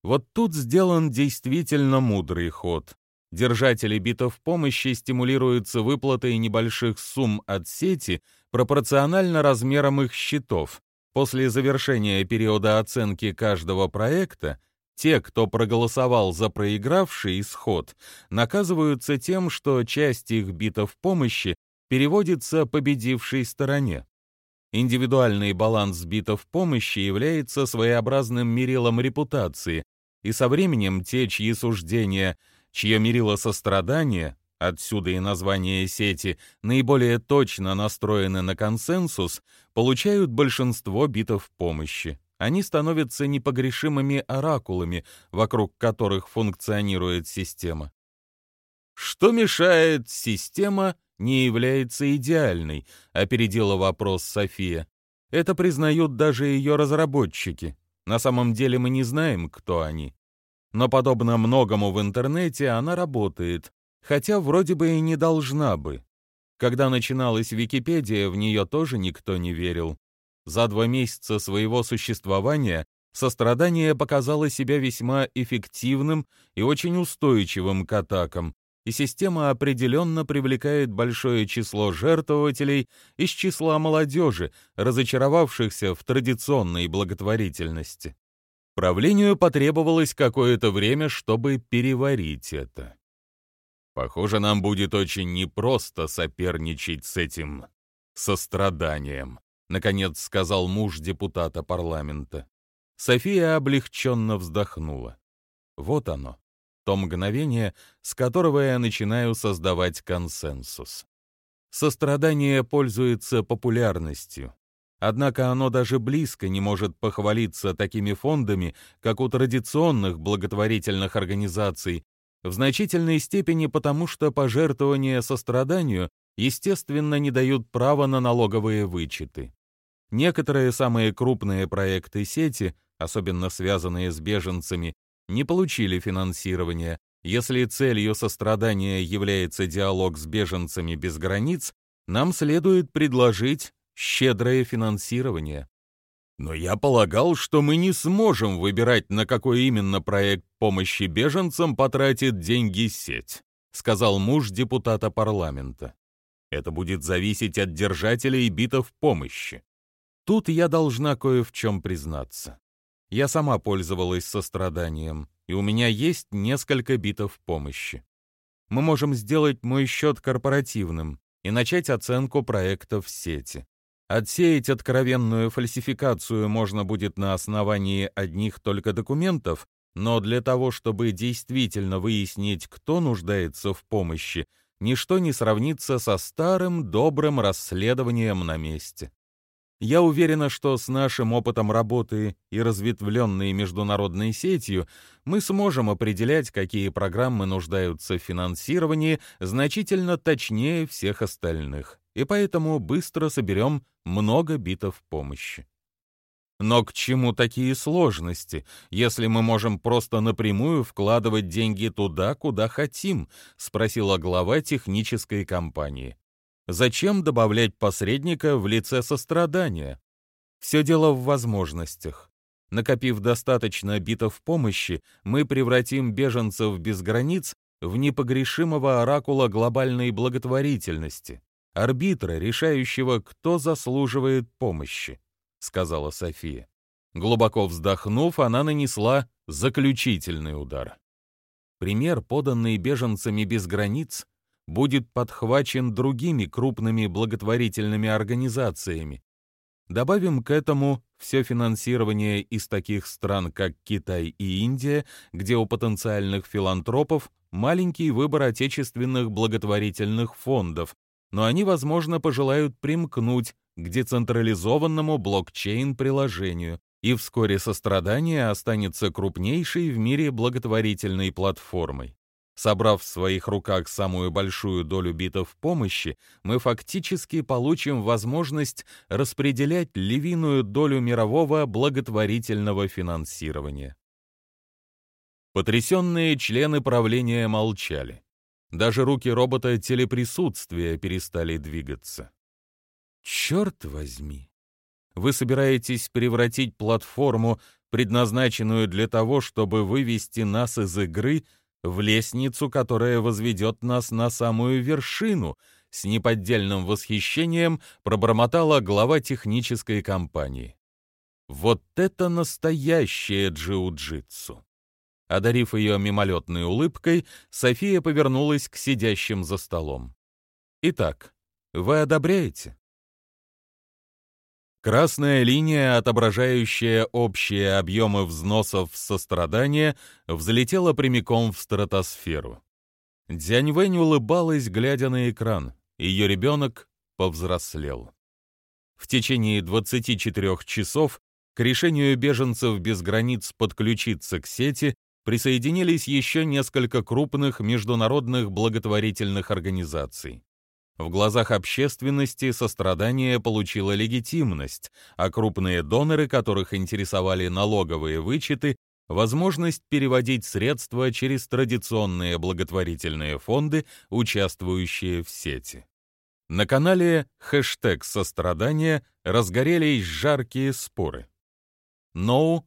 Вот тут сделан действительно мудрый ход. Держатели битов помощи стимулируются выплатой небольших сумм от сети пропорционально размерам их счетов. После завершения периода оценки каждого проекта те, кто проголосовал за проигравший исход, наказываются тем, что часть их битов помощи переводится победившей стороне. Индивидуальный баланс битов помощи является своеобразным мерилом репутации, и со временем те, чьи суждения, чье мерило сострадания, отсюда и название сети, наиболее точно настроены на консенсус, получают большинство битов помощи. Они становятся непогрешимыми оракулами, вокруг которых функционирует система. Что мешает, система не является идеальной, опередила вопрос София. Это признают даже ее разработчики. На самом деле мы не знаем, кто они. Но подобно многому в интернете она работает, хотя вроде бы и не должна бы. Когда начиналась Википедия, в нее тоже никто не верил. За два месяца своего существования сострадание показало себя весьма эффективным и очень устойчивым к атакам, и система определенно привлекает большое число жертвователей из числа молодежи, разочаровавшихся в традиционной благотворительности. Правлению потребовалось какое-то время, чтобы переварить это. Похоже, нам будет очень непросто соперничать с этим состраданием, наконец сказал муж депутата парламента. София облегченно вздохнула. Вот оно, то мгновение, с которого я начинаю создавать консенсус. Сострадание пользуется популярностью. Однако оно даже близко не может похвалиться такими фондами, как у традиционных благотворительных организаций, в значительной степени потому, что пожертвования состраданию, естественно, не дают права на налоговые вычеты. Некоторые самые крупные проекты сети, особенно связанные с беженцами, не получили финансирования. Если целью сострадания является диалог с беженцами без границ, нам следует предложить щедрое финансирование. Но я полагал, что мы не сможем выбирать, на какой именно проект помощи беженцам потратит деньги сеть, сказал муж депутата парламента. Это будет зависеть от держателей битов помощи. Тут я должна кое в чем признаться. Я сама пользовалась состраданием, и у меня есть несколько битов помощи. Мы можем сделать мой счет корпоративным и начать оценку проектов в сети. Отсеять откровенную фальсификацию можно будет на основании одних только документов, но для того, чтобы действительно выяснить, кто нуждается в помощи, ничто не сравнится со старым добрым расследованием на месте. Я уверена, что с нашим опытом работы и разветвленной международной сетью мы сможем определять, какие программы нуждаются в финансировании значительно точнее всех остальных, и поэтому быстро соберем много битов помощи. Но к чему такие сложности, если мы можем просто напрямую вкладывать деньги туда, куда хотим, спросила глава технической компании. Зачем добавлять посредника в лице сострадания? Все дело в возможностях. Накопив достаточно битов помощи, мы превратим беженцев без границ в непогрешимого оракула глобальной благотворительности, арбитра, решающего, кто заслуживает помощи, сказала София. Глубоко вздохнув, она нанесла заключительный удар. Пример, поданный беженцами без границ, будет подхвачен другими крупными благотворительными организациями. Добавим к этому все финансирование из таких стран, как Китай и Индия, где у потенциальных филантропов маленький выбор отечественных благотворительных фондов, но они, возможно, пожелают примкнуть к децентрализованному блокчейн-приложению, и вскоре сострадание останется крупнейшей в мире благотворительной платформой. Собрав в своих руках самую большую долю битов помощи, мы фактически получим возможность распределять львиную долю мирового благотворительного финансирования. Потрясенные члены правления молчали. Даже руки робота телеприсутствия перестали двигаться. «Черт возьми! Вы собираетесь превратить платформу, предназначенную для того, чтобы вывести нас из игры, — в лестницу, которая возведет нас на самую вершину, с неподдельным восхищением пробормотала глава технической компании. Вот это настоящее джиу-джитсу! Одарив ее мимолетной улыбкой, София повернулась к сидящим за столом. «Итак, вы одобряете?» Красная линия, отображающая общие объемы взносов в сострадание, взлетела прямиком в стратосферу. Дзяньвэнь улыбалась, глядя на экран. Ее ребенок повзрослел. В течение 24 часов к решению беженцев без границ подключиться к сети присоединились еще несколько крупных международных благотворительных организаций. В глазах общественности сострадание получило легитимность, а крупные доноры, которых интересовали налоговые вычеты, возможность переводить средства через традиционные благотворительные фонды, участвующие в сети. На канале хэштег сострадания разгорелись жаркие споры. NoFFIA.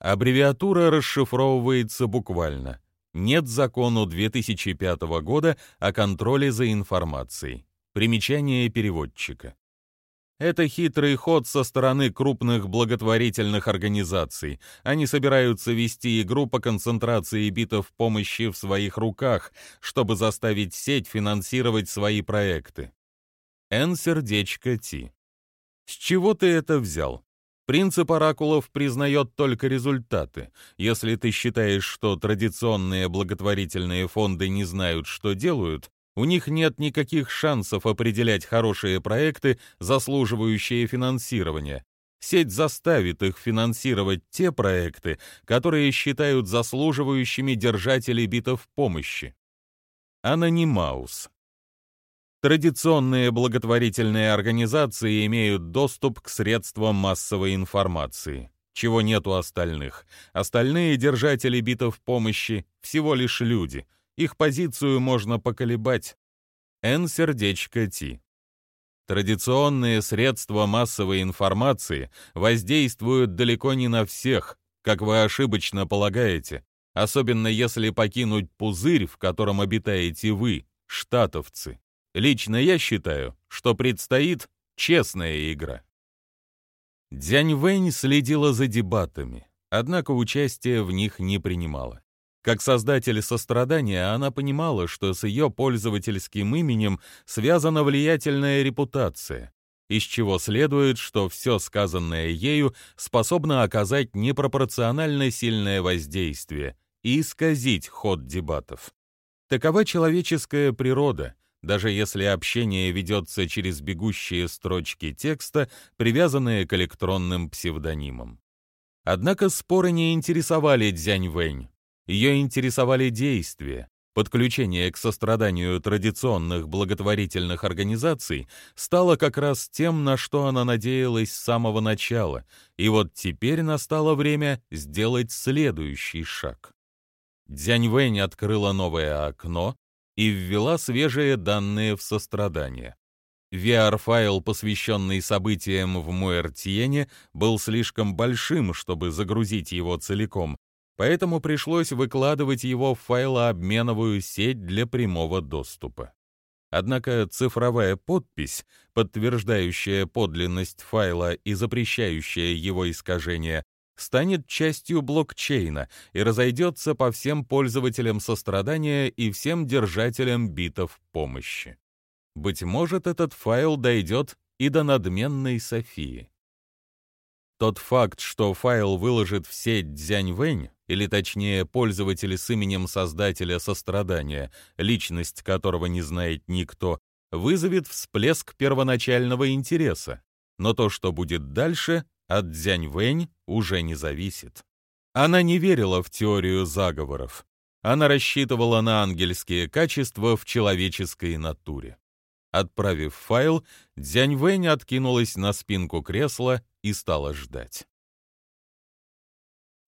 Аббревиатура расшифровывается буквально «Нет закону 2005 года о контроле за информацией». Примечание переводчика. Это хитрый ход со стороны крупных благотворительных организаций. Они собираются вести игру по концентрации битов помощи в своих руках, чтобы заставить сеть финансировать свои проекты. Н. Сердечко Ти. С чего ты это взял? Принцип оракулов признает только результаты. Если ты считаешь, что традиционные благотворительные фонды не знают, что делают, у них нет никаких шансов определять хорошие проекты, заслуживающие финансирования. Сеть заставит их финансировать те проекты, которые считают заслуживающими держателей битов помощи. Анонимаус. Традиционные благотворительные организации имеют доступ к средствам массовой информации, чего нет у остальных. Остальные держатели битов помощи всего лишь люди — их позицию можно поколебать. Н. Сердечко Ти. Традиционные средства массовой информации воздействуют далеко не на всех, как вы ошибочно полагаете, особенно если покинуть пузырь, в котором обитаете вы, штатовцы. Лично я считаю, что предстоит честная игра. Дзянь Вэнь следила за дебатами, однако участия в них не принимала. Как создатель сострадания, она понимала, что с ее пользовательским именем связана влиятельная репутация, из чего следует, что все сказанное ею способно оказать непропорционально сильное воздействие и исказить ход дебатов. Такова человеческая природа, даже если общение ведется через бегущие строчки текста, привязанные к электронным псевдонимам. Однако споры не интересовали Дзянь Вэнь. Ее интересовали действия. Подключение к состраданию традиционных благотворительных организаций стало как раз тем, на что она надеялась с самого начала, и вот теперь настало время сделать следующий шаг. Дзянь Вэнь открыла новое окно и ввела свежие данные в сострадание. VR-файл, посвященный событиям в Муэртьене, был слишком большим, чтобы загрузить его целиком, поэтому пришлось выкладывать его в файлообменовую сеть для прямого доступа. Однако цифровая подпись, подтверждающая подлинность файла и запрещающая его искажение, станет частью блокчейна и разойдется по всем пользователям сострадания и всем держателям битов помощи. Быть может, этот файл дойдет и до надменной Софии. Тот факт, что файл выложит в сеть Дзяньвэнь, или точнее пользователь с именем создателя сострадания, личность которого не знает никто, вызовет всплеск первоначального интереса. Но то, что будет дальше, от Дзяньвэнь уже не зависит. Она не верила в теорию заговоров. Она рассчитывала на ангельские качества в человеческой натуре. Отправив файл, Дзяньвэнь откинулась на спинку кресла и стала ждать.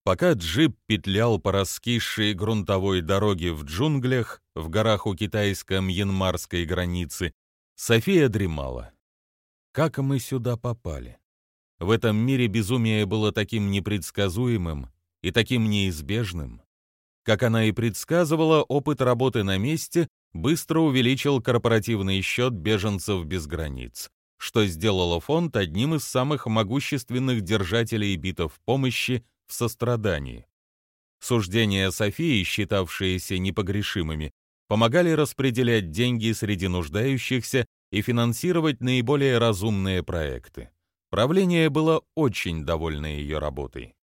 Пока джип петлял по раскисшей грунтовой дороге в джунглях, в горах у китайско-мьянмарской границы, София дремала. Как мы сюда попали? В этом мире безумие было таким непредсказуемым и таким неизбежным. Как она и предсказывала, опыт работы на месте быстро увеличил корпоративный счет беженцев без границ, что сделало фонд одним из самых могущественных держателей битов помощи в сострадании. Суждения Софии, считавшиеся непогрешимыми, помогали распределять деньги среди нуждающихся и финансировать наиболее разумные проекты. Правление было очень довольно ее работой.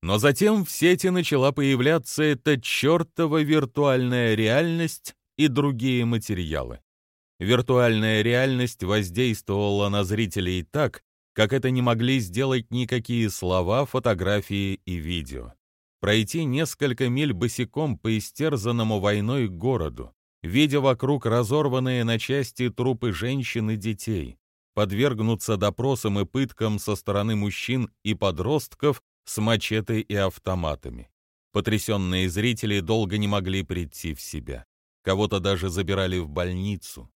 Но затем в сети начала появляться эта чертова виртуальная реальность и другие материалы. Виртуальная реальность воздействовала на зрителей так, как это не могли сделать никакие слова, фотографии и видео. пройти несколько миль босиком по истерзанному войной городу, видя вокруг разорванные на части трупы женщин и детей, подвергнуться допросам и пыткам со стороны мужчин и подростков с мачете и автоматами. Потрясенные зрители долго не могли прийти в себя. Кого-то даже забирали в больницу.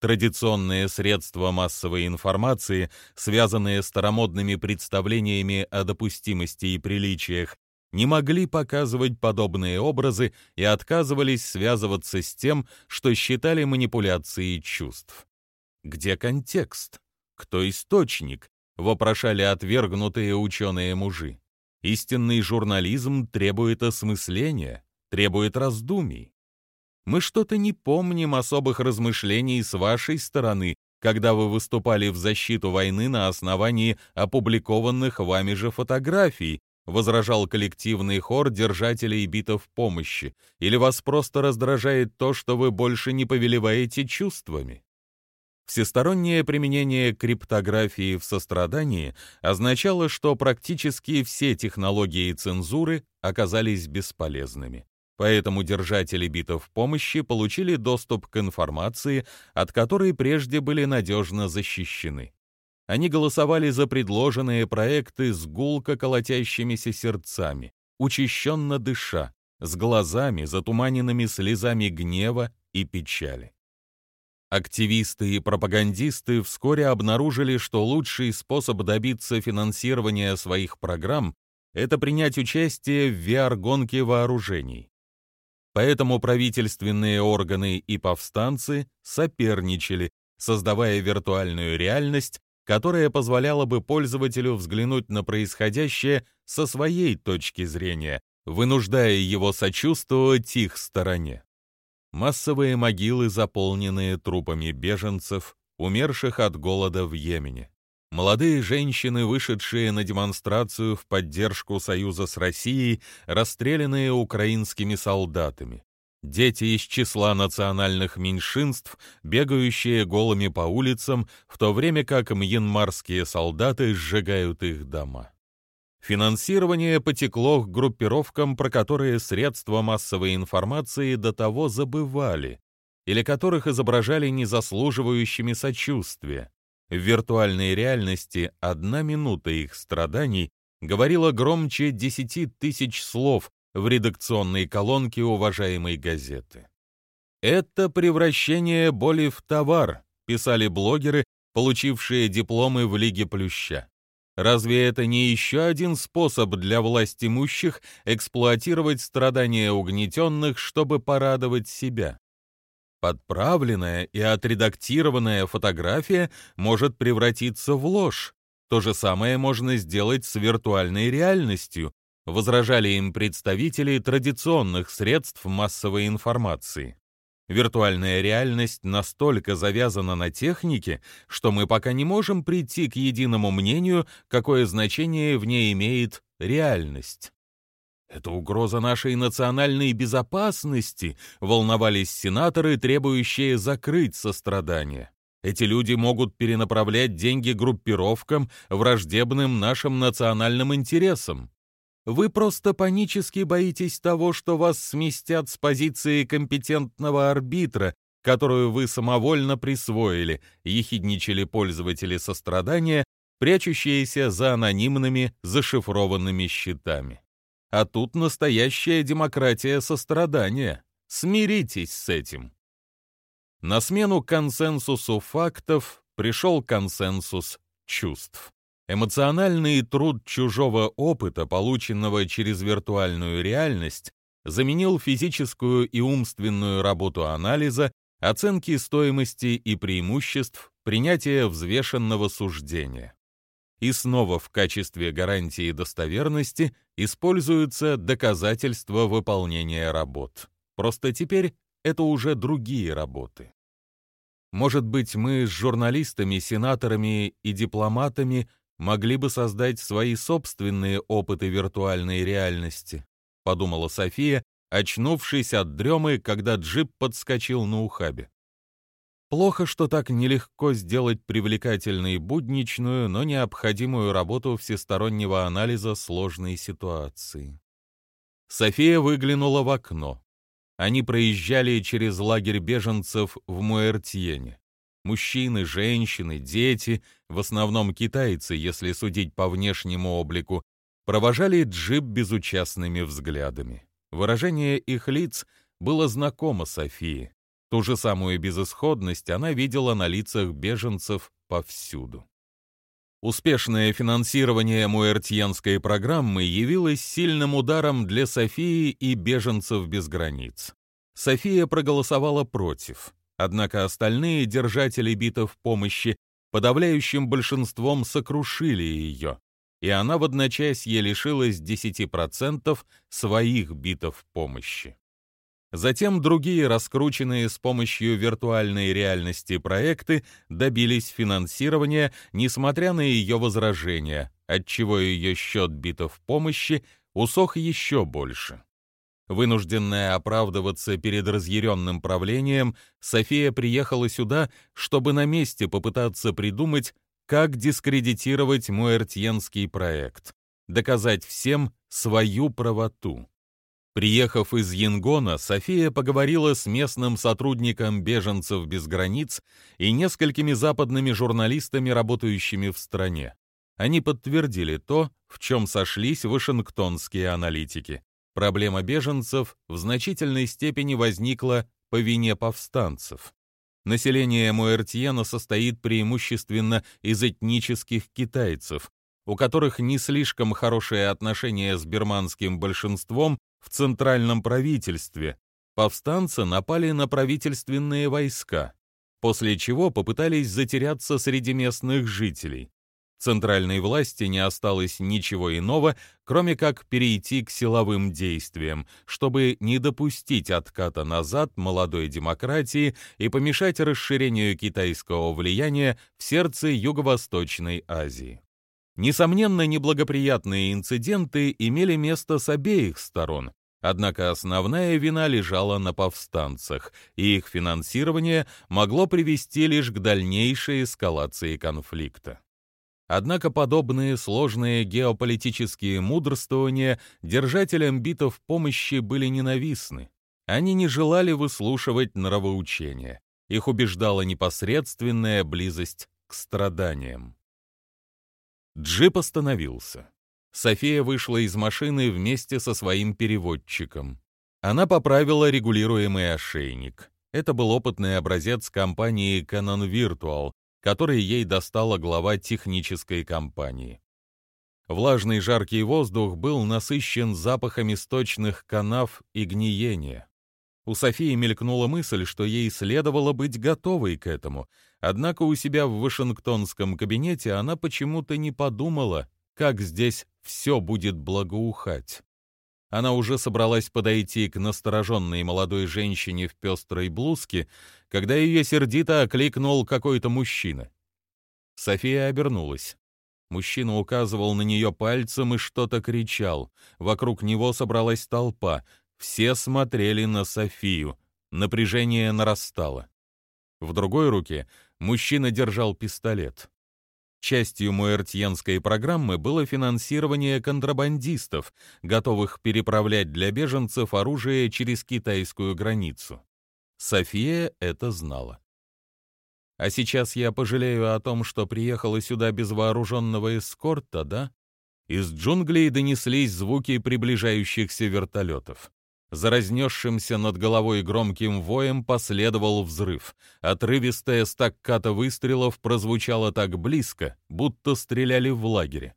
Традиционные средства массовой информации, связанные с старомодными представлениями о допустимости и приличиях, не могли показывать подобные образы и отказывались связываться с тем, что считали манипуляцией чувств. Где контекст? Кто источник? Вопрошали отвергнутые ученые-мужи. Истинный журнализм требует осмысления, требует раздумий. Мы что-то не помним особых размышлений с вашей стороны, когда вы выступали в защиту войны на основании опубликованных вами же фотографий, возражал коллективный хор держателей битов помощи, или вас просто раздражает то, что вы больше не повелеваете чувствами? Всестороннее применение криптографии в сострадании означало, что практически все технологии цензуры оказались бесполезными. Поэтому держатели битов помощи получили доступ к информации, от которой прежде были надежно защищены. Они голосовали за предложенные проекты с гулко колотящимися сердцами, учащенно дыша, с глазами, затуманенными слезами гнева и печали. Активисты и пропагандисты вскоре обнаружили, что лучший способ добиться финансирования своих программ — это принять участие в VR-гонке вооружений. Поэтому правительственные органы и повстанцы соперничали, создавая виртуальную реальность, которая позволяла бы пользователю взглянуть на происходящее со своей точки зрения, вынуждая его сочувствовать их стороне. Массовые могилы, заполненные трупами беженцев, умерших от голода в Йемене. Молодые женщины, вышедшие на демонстрацию в поддержку союза с Россией, расстрелянные украинскими солдатами. Дети из числа национальных меньшинств, бегающие голыми по улицам, в то время как мьянмарские солдаты сжигают их дома. Финансирование потекло к группировкам, про которые средства массовой информации до того забывали, или которых изображали незаслуживающими сочувствия. В виртуальной реальности одна минута их страданий говорила громче десяти тысяч слов в редакционной колонке уважаемой газеты. «Это превращение боли в товар», писали блогеры, получившие дипломы в Лиге Плюща. Разве это не еще один способ для власть имущих эксплуатировать страдания угнетенных, чтобы порадовать себя? Подправленная и отредактированная фотография может превратиться в ложь. То же самое можно сделать с виртуальной реальностью, возражали им представители традиционных средств массовой информации. Виртуальная реальность настолько завязана на технике, что мы пока не можем прийти к единому мнению, какое значение в ней имеет реальность. Это угроза нашей национальной безопасности, волновались сенаторы, требующие закрыть сострадание. Эти люди могут перенаправлять деньги группировкам, враждебным нашим национальным интересам. Вы просто панически боитесь того, что вас сместят с позиции компетентного арбитра, которую вы самовольно присвоили, ехидничали пользователи сострадания, прячущиеся за анонимными зашифрованными счетами. А тут настоящая демократия сострадания. Смиритесь с этим. На смену консенсусу фактов пришел консенсус чувств. Эмоциональный труд чужого опыта, полученного через виртуальную реальность, заменил физическую и умственную работу анализа, оценки стоимости и преимуществ, принятия взвешенного суждения. И снова в качестве гарантии достоверности используются доказательства выполнения работ. Просто теперь это уже другие работы. Может быть, мы с журналистами, сенаторами и дипломатами могли бы создать свои собственные опыты виртуальной реальности, подумала София, очнувшись от дремы, когда джип подскочил на ухабе. Плохо, что так нелегко сделать привлекательной будничную, но необходимую работу всестороннего анализа сложной ситуации. София выглянула в окно. Они проезжали через лагерь беженцев в Муэртьене. Мужчины, женщины, дети, в основном китайцы, если судить по внешнему облику, провожали джип безучастными взглядами. Выражение их лиц было знакомо Софии. Ту же самую безысходность она видела на лицах беженцев повсюду. Успешное финансирование муэртьенской программы явилось сильным ударом для Софии и беженцев без границ. София проголосовала против, однако остальные держатели битов помощи подавляющим большинством сокрушили ее, и она в одночасье лишилась 10% своих битов помощи. Затем другие раскрученные с помощью виртуальной реальности проекты добились финансирования, несмотря на ее возражения, отчего ее счет битов помощи усох еще больше. Вынужденная оправдываться перед разъяренным правлением, София приехала сюда, чтобы на месте попытаться придумать, как дискредитировать Муэртьенский проект, доказать всем свою правоту. Приехав из Янгона, София поговорила с местным сотрудником «Беженцев без границ» и несколькими западными журналистами, работающими в стране. Они подтвердили то, в чем сошлись вашингтонские аналитики. Проблема беженцев в значительной степени возникла по вине повстанцев. Население Муэртьена состоит преимущественно из этнических китайцев, у которых не слишком хорошие отношения с бирманским большинством в центральном правительстве, повстанцы напали на правительственные войска, после чего попытались затеряться среди местных жителей. Центральной власти не осталось ничего иного, кроме как перейти к силовым действиям, чтобы не допустить отката назад молодой демократии и помешать расширению китайского влияния в сердце Юго-Восточной Азии. Несомненно, неблагоприятные инциденты имели место с обеих сторон, однако основная вина лежала на повстанцах, и их финансирование могло привести лишь к дальнейшей эскалации конфликта. Однако подобные сложные геополитические мудрствования держателям битов помощи были ненавистны. Они не желали выслушивать нравоучения. Их убеждала непосредственная близость к страданиям. Джип остановился. София вышла из машины вместе со своим переводчиком. Она поправила регулируемый ошейник. Это был опытный образец компании Canon Virtual, который ей достала глава технической компании. Влажный жаркий воздух был насыщен запахами сточных канав и гниения. У Софии мелькнула мысль, что ей следовало быть готовой к этому, однако у себя в Вашингтонском кабинете она почему-то не подумала, как здесь все будет благоухать. Она уже собралась подойти к настороженной молодой женщине в пестрой блузке, когда ее сердито окликнул какой-то мужчина. София обернулась. Мужчина указывал на нее пальцем и что-то кричал. Вокруг него собралась толпа. Все смотрели на Софию. Напряжение нарастало. В другой руке мужчина держал пистолет. Частью муэртьенской программы было финансирование контрабандистов, готовых переправлять для беженцев оружие через китайскую границу. София это знала. А сейчас я пожалею о том, что приехала сюда без вооруженного эскорта, да? Из джунглей донеслись звуки приближающихся вертолетов. За разнесшимся над головой громким воем последовал взрыв. Отрывистая стакката выстрелов прозвучала так близко, будто стреляли в лагере.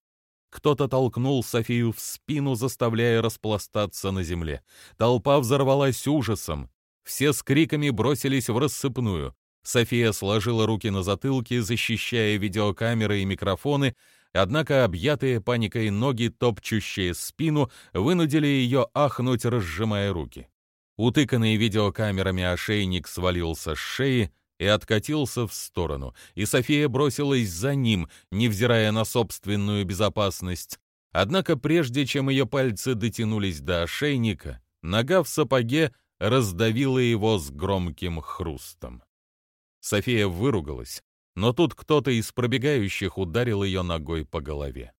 Кто-то толкнул Софию в спину, заставляя распластаться на земле. Толпа взорвалась ужасом. Все с криками бросились в рассыпную. София сложила руки на затылке, защищая видеокамеры и микрофоны, Однако объятые паникой ноги, топчущие спину, вынудили ее ахнуть, разжимая руки. Утыканный видеокамерами ошейник свалился с шеи и откатился в сторону, и София бросилась за ним, невзирая на собственную безопасность. Однако прежде чем ее пальцы дотянулись до ошейника, нога в сапоге раздавила его с громким хрустом. София выругалась, но тут кто-то из пробегающих ударил ее ногой по голове.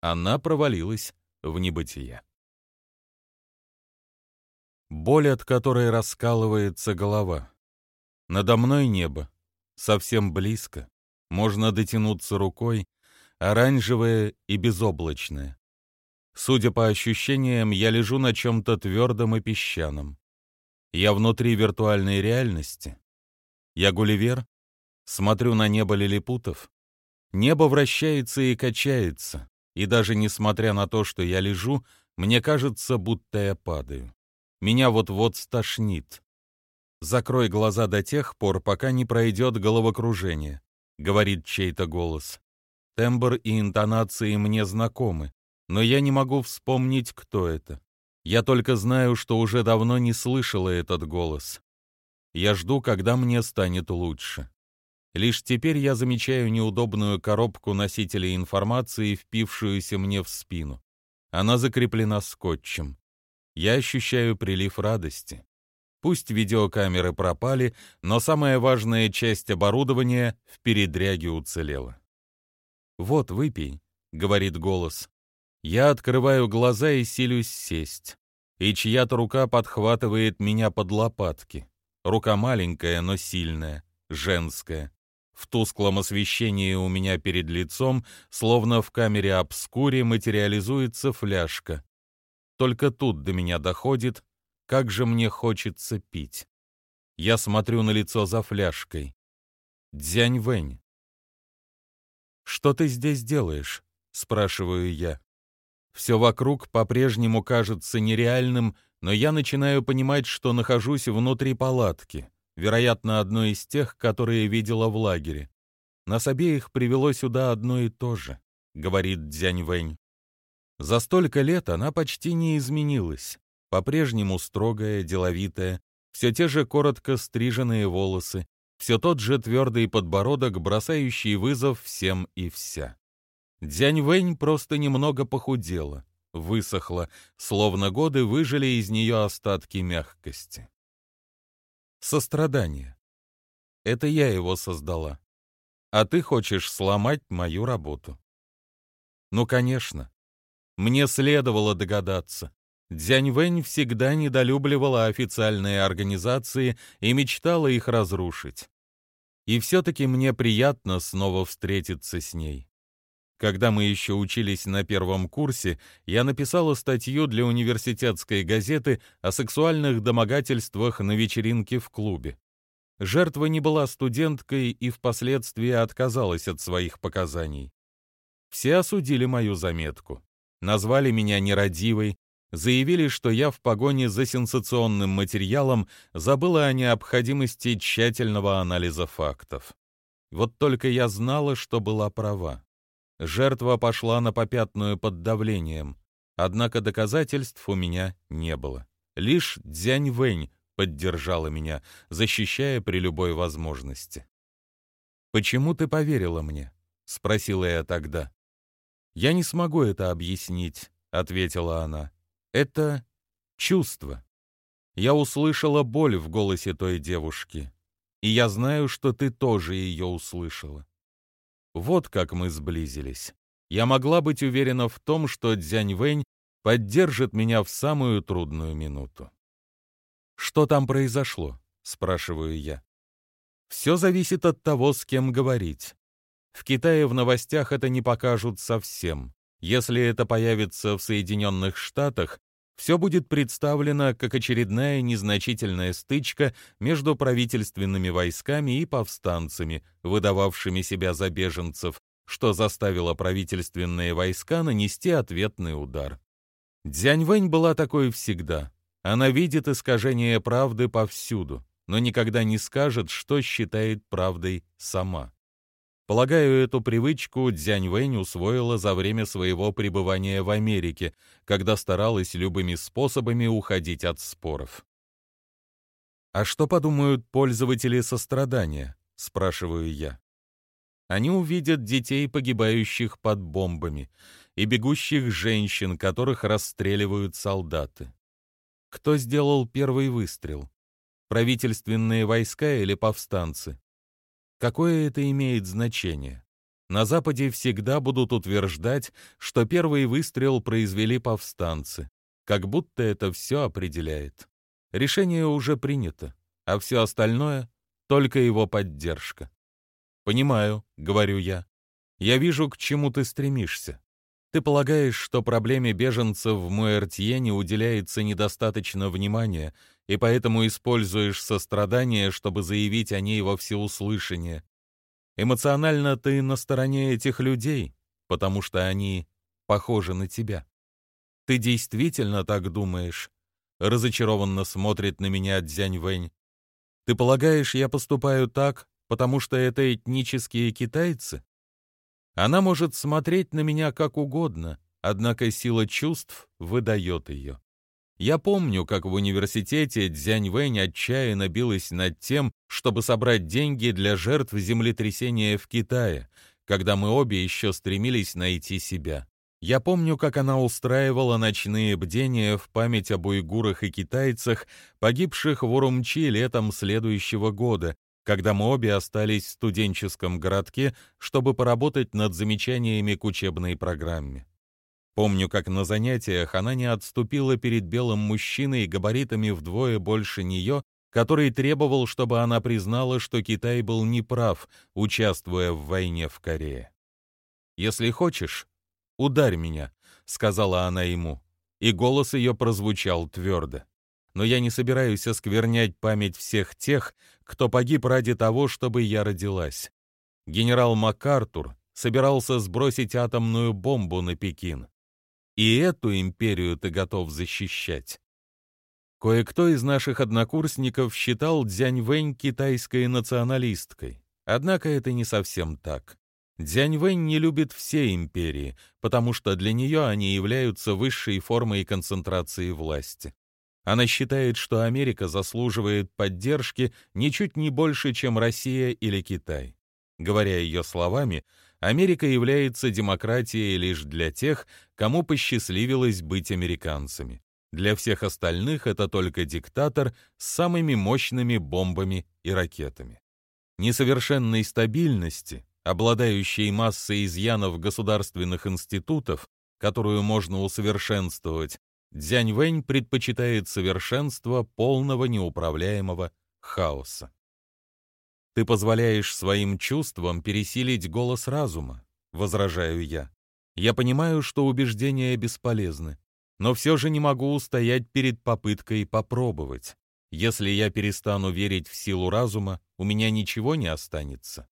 Она провалилась в небытие. боль, от которой раскалывается голова. Надо мной небо, совсем близко, можно дотянуться рукой, оранжевое и безоблачное. Судя по ощущениям, я лежу на чем-то твердом и песчаном. Я внутри виртуальной реальности. Я Гулливер, смотрю на небо лилипутов. Небо вращается и качается, и даже несмотря на то, что я лежу, мне кажется, будто я падаю. Меня вот-вот стошнит. Закрой глаза до тех пор, пока не пройдет головокружение, говорит чей-то голос. Тембр и интонации мне знакомы, но я не могу вспомнить, кто это. Я только знаю, что уже давно не слышала этот голос. Я жду, когда мне станет лучше. Лишь теперь я замечаю неудобную коробку носителя информации, впившуюся мне в спину. Она закреплена скотчем. Я ощущаю прилив радости. Пусть видеокамеры пропали, но самая важная часть оборудования в передряге уцелела. «Вот, выпей», — говорит голос. Я открываю глаза и силюсь сесть. И чья-то рука подхватывает меня под лопатки. Рука маленькая, но сильная, женская. В тусклом освещении у меня перед лицом, словно в камере обскуре, материализуется фляжка. Только тут до меня доходит, как же мне хочется пить. Я смотрю на лицо за фляжкой. Дзянь Вэнь. «Что ты здесь делаешь?» — спрашиваю я. Все вокруг по-прежнему кажется нереальным, но я начинаю понимать, что нахожусь внутри палатки, вероятно, одной из тех, которые видела в лагере. Нас обеих привело сюда одно и то же, говорит Дзянь Вэнь. За столько лет она почти не изменилась, по-прежнему строгая, деловитая, все те же коротко стриженные волосы, все тот же твердый подбородок, бросающий вызов всем и вся. Дзянь Вэнь просто немного похудела, высохла, словно годы выжили из нее остатки мягкости. Сострадание. Это я его создала. А ты хочешь сломать мою работу. Ну, конечно. Мне следовало догадаться. Дзянь Вэнь всегда недолюбливала официальные организации и мечтала их разрушить. И все-таки мне приятно снова встретиться с ней. Когда мы еще учились на первом курсе, я написала статью для университетской газеты о сексуальных домогательствах на вечеринке в клубе. Жертва не была студенткой и впоследствии отказалась от своих показаний. Все осудили мою заметку, назвали меня нерадивой, заявили, что я в погоне за сенсационным материалом забыла о необходимости тщательного анализа фактов. Вот только я знала, что была права. Жертва пошла на попятную под давлением, однако доказательств у меня не было. Лишь Дзянь Вэнь поддержала меня, защищая при любой возможности. «Почему ты поверила мне?» — спросила я тогда. «Я не смогу это объяснить», — ответила она. «Это чувство. Я услышала боль в голосе той девушки, и я знаю, что ты тоже ее услышала. Вот как мы сблизились. Я могла быть уверена в том, что Дзянь Вэнь поддержит меня в самую трудную минуту. «Что там произошло?» — спрашиваю я. «Все зависит от того, с кем говорить. В Китае в новостях это не покажут совсем. Если это появится в Соединенных Штатах, все будет представлено как очередная незначительная стычка между правительственными войсками и повстанцами, выдававшими себя за беженцев, что заставило правительственные войска нанести ответный удар. Дзяньвэнь была такой всегда. Она видит искажение правды повсюду, но никогда не скажет, что считает правдой сама. Полагаю, эту привычку Дзянь Вэнь усвоила за время своего пребывания в Америке, когда старалась любыми способами уходить от споров. «А что подумают пользователи сострадания?» — спрашиваю я. Они увидят детей, погибающих под бомбами, и бегущих женщин, которых расстреливают солдаты. Кто сделал первый выстрел? Правительственные войска или повстанцы? Какое это имеет значение? На Западе всегда будут утверждать, что первый выстрел произвели повстанцы, как будто это все определяет. Решение уже принято, а все остальное — только его поддержка. «Понимаю», — говорю я. «Я вижу, к чему ты стремишься. Ты полагаешь, что проблеме беженцев в Муэртьене уделяется недостаточно внимания, и поэтому используешь сострадание, чтобы заявить о ней во всеуслышание. Эмоционально ты на стороне этих людей, потому что они похожи на тебя. Ты действительно так думаешь? Разочарованно смотрит на меня Дзянь Вэнь. Ты полагаешь, я поступаю так, потому что это этнические китайцы? Она может смотреть на меня как угодно, однако сила чувств выдает ее. Я помню, как в университете Дзянь Вэнь отчаянно билась над тем, чтобы собрать деньги для жертв землетрясения в Китае, когда мы обе еще стремились найти себя. Я помню, как она устраивала ночные бдения в память об уйгурах и китайцах, погибших в Урумчи летом следующего года, когда мы обе остались в студенческом городке, чтобы поработать над замечаниями к учебной программе. Помню, как на занятиях она не отступила перед белым мужчиной габаритами вдвое больше нее, который требовал, чтобы она признала, что Китай был неправ, участвуя в войне в Корее. «Если хочешь, ударь меня», — сказала она ему, и голос ее прозвучал твердо но я не собираюсь осквернять память всех тех, кто погиб ради того, чтобы я родилась. Генерал МакАртур собирался сбросить атомную бомбу на Пекин. И эту империю ты готов защищать. Кое-кто из наших однокурсников считал Дзянь Вэнь китайской националисткой. Однако это не совсем так. Дзянь Вэнь не любит все империи, потому что для нее они являются высшей формой концентрации власти. Она считает, что Америка заслуживает поддержки ничуть не больше, чем Россия или Китай. Говоря ее словами, Америка является демократией лишь для тех, кому посчастливилось быть американцами. Для всех остальных это только диктатор с самыми мощными бомбами и ракетами. Несовершенной стабильности, обладающей массой изъянов государственных институтов, которую можно усовершенствовать, Дзянь-Вэнь предпочитает совершенство полного неуправляемого хаоса. Ты позволяешь своим чувствам пересилить голос разума, возражаю я. Я понимаю, что убеждения бесполезны, но все же не могу устоять перед попыткой попробовать. Если я перестану верить в силу разума, у меня ничего не останется.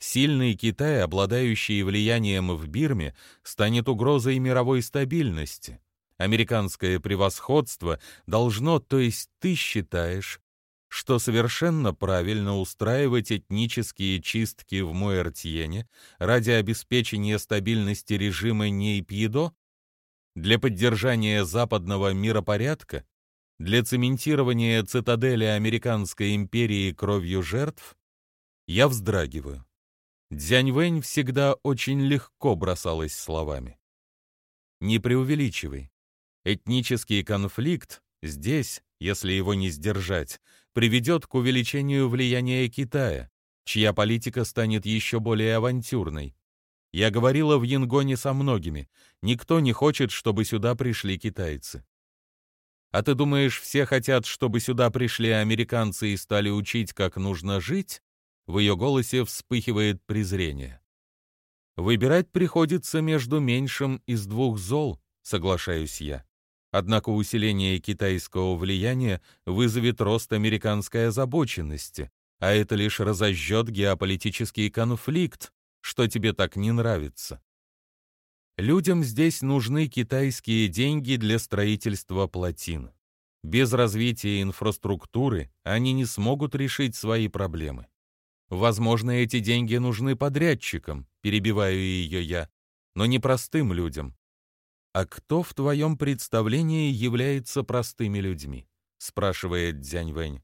Сильный Китай, обладающий влиянием в Бирме, станет угрозой мировой стабильности, Американское превосходство должно, то есть ты считаешь, что совершенно правильно устраивать этнические чистки в Муэртьене ради обеспечения стабильности режима Нейпьедо? Для поддержания западного миропорядка? Для цементирования цитадели Американской империи кровью жертв? Я вздрагиваю. Дзяньвэнь всегда очень легко бросалась словами. Не преувеличивай. Этнический конфликт здесь, если его не сдержать, приведет к увеличению влияния Китая, чья политика станет еще более авантюрной. Я говорила в Янгоне со многими. Никто не хочет, чтобы сюда пришли китайцы. А ты думаешь, все хотят, чтобы сюда пришли американцы и стали учить, как нужно жить? В ее голосе вспыхивает презрение. Выбирать приходится между меньшим из двух зол, соглашаюсь я. Однако усиление китайского влияния вызовет рост американской озабоченности, а это лишь разожжет геополитический конфликт, что тебе так не нравится. Людям здесь нужны китайские деньги для строительства плотин. Без развития инфраструктуры они не смогут решить свои проблемы. Возможно, эти деньги нужны подрядчикам, перебиваю ее я, но не простым людям. «А кто в твоем представлении является простыми людьми?» — спрашивает Дзянь Вэнь.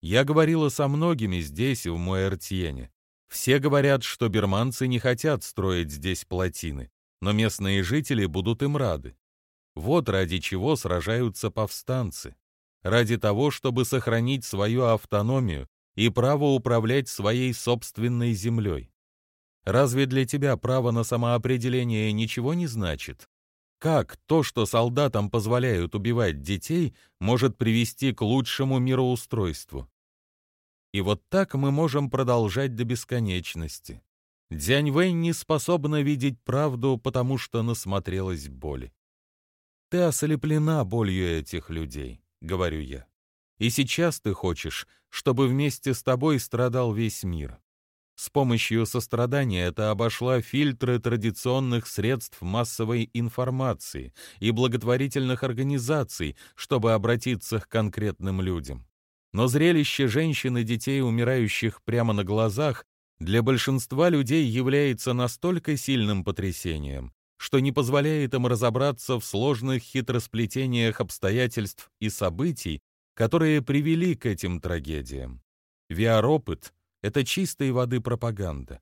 «Я говорила со многими здесь, в Муэртьене. Все говорят, что берманцы не хотят строить здесь плотины, но местные жители будут им рады. Вот ради чего сражаются повстанцы. Ради того, чтобы сохранить свою автономию и право управлять своей собственной землей. Разве для тебя право на самоопределение ничего не значит? Как то, что солдатам позволяют убивать детей, может привести к лучшему мироустройству? И вот так мы можем продолжать до бесконечности. Дзянь Вэнь не способна видеть правду, потому что насмотрелась боли. «Ты ослеплена болью этих людей», — говорю я. «И сейчас ты хочешь, чтобы вместе с тобой страдал весь мир. С помощью сострадания ты обошла фильтры традиционных средств массовой информации и благотворительных организаций, чтобы обратиться к конкретным людям. Но зрелище женщин и детей, умирающих прямо на глазах, для большинства людей является настолько сильным потрясением, что не позволяет им разобраться в сложных хитросплетениях обстоятельств и событий, которые привели к этим трагедиям. VR-опыт — это чистой воды пропаганда.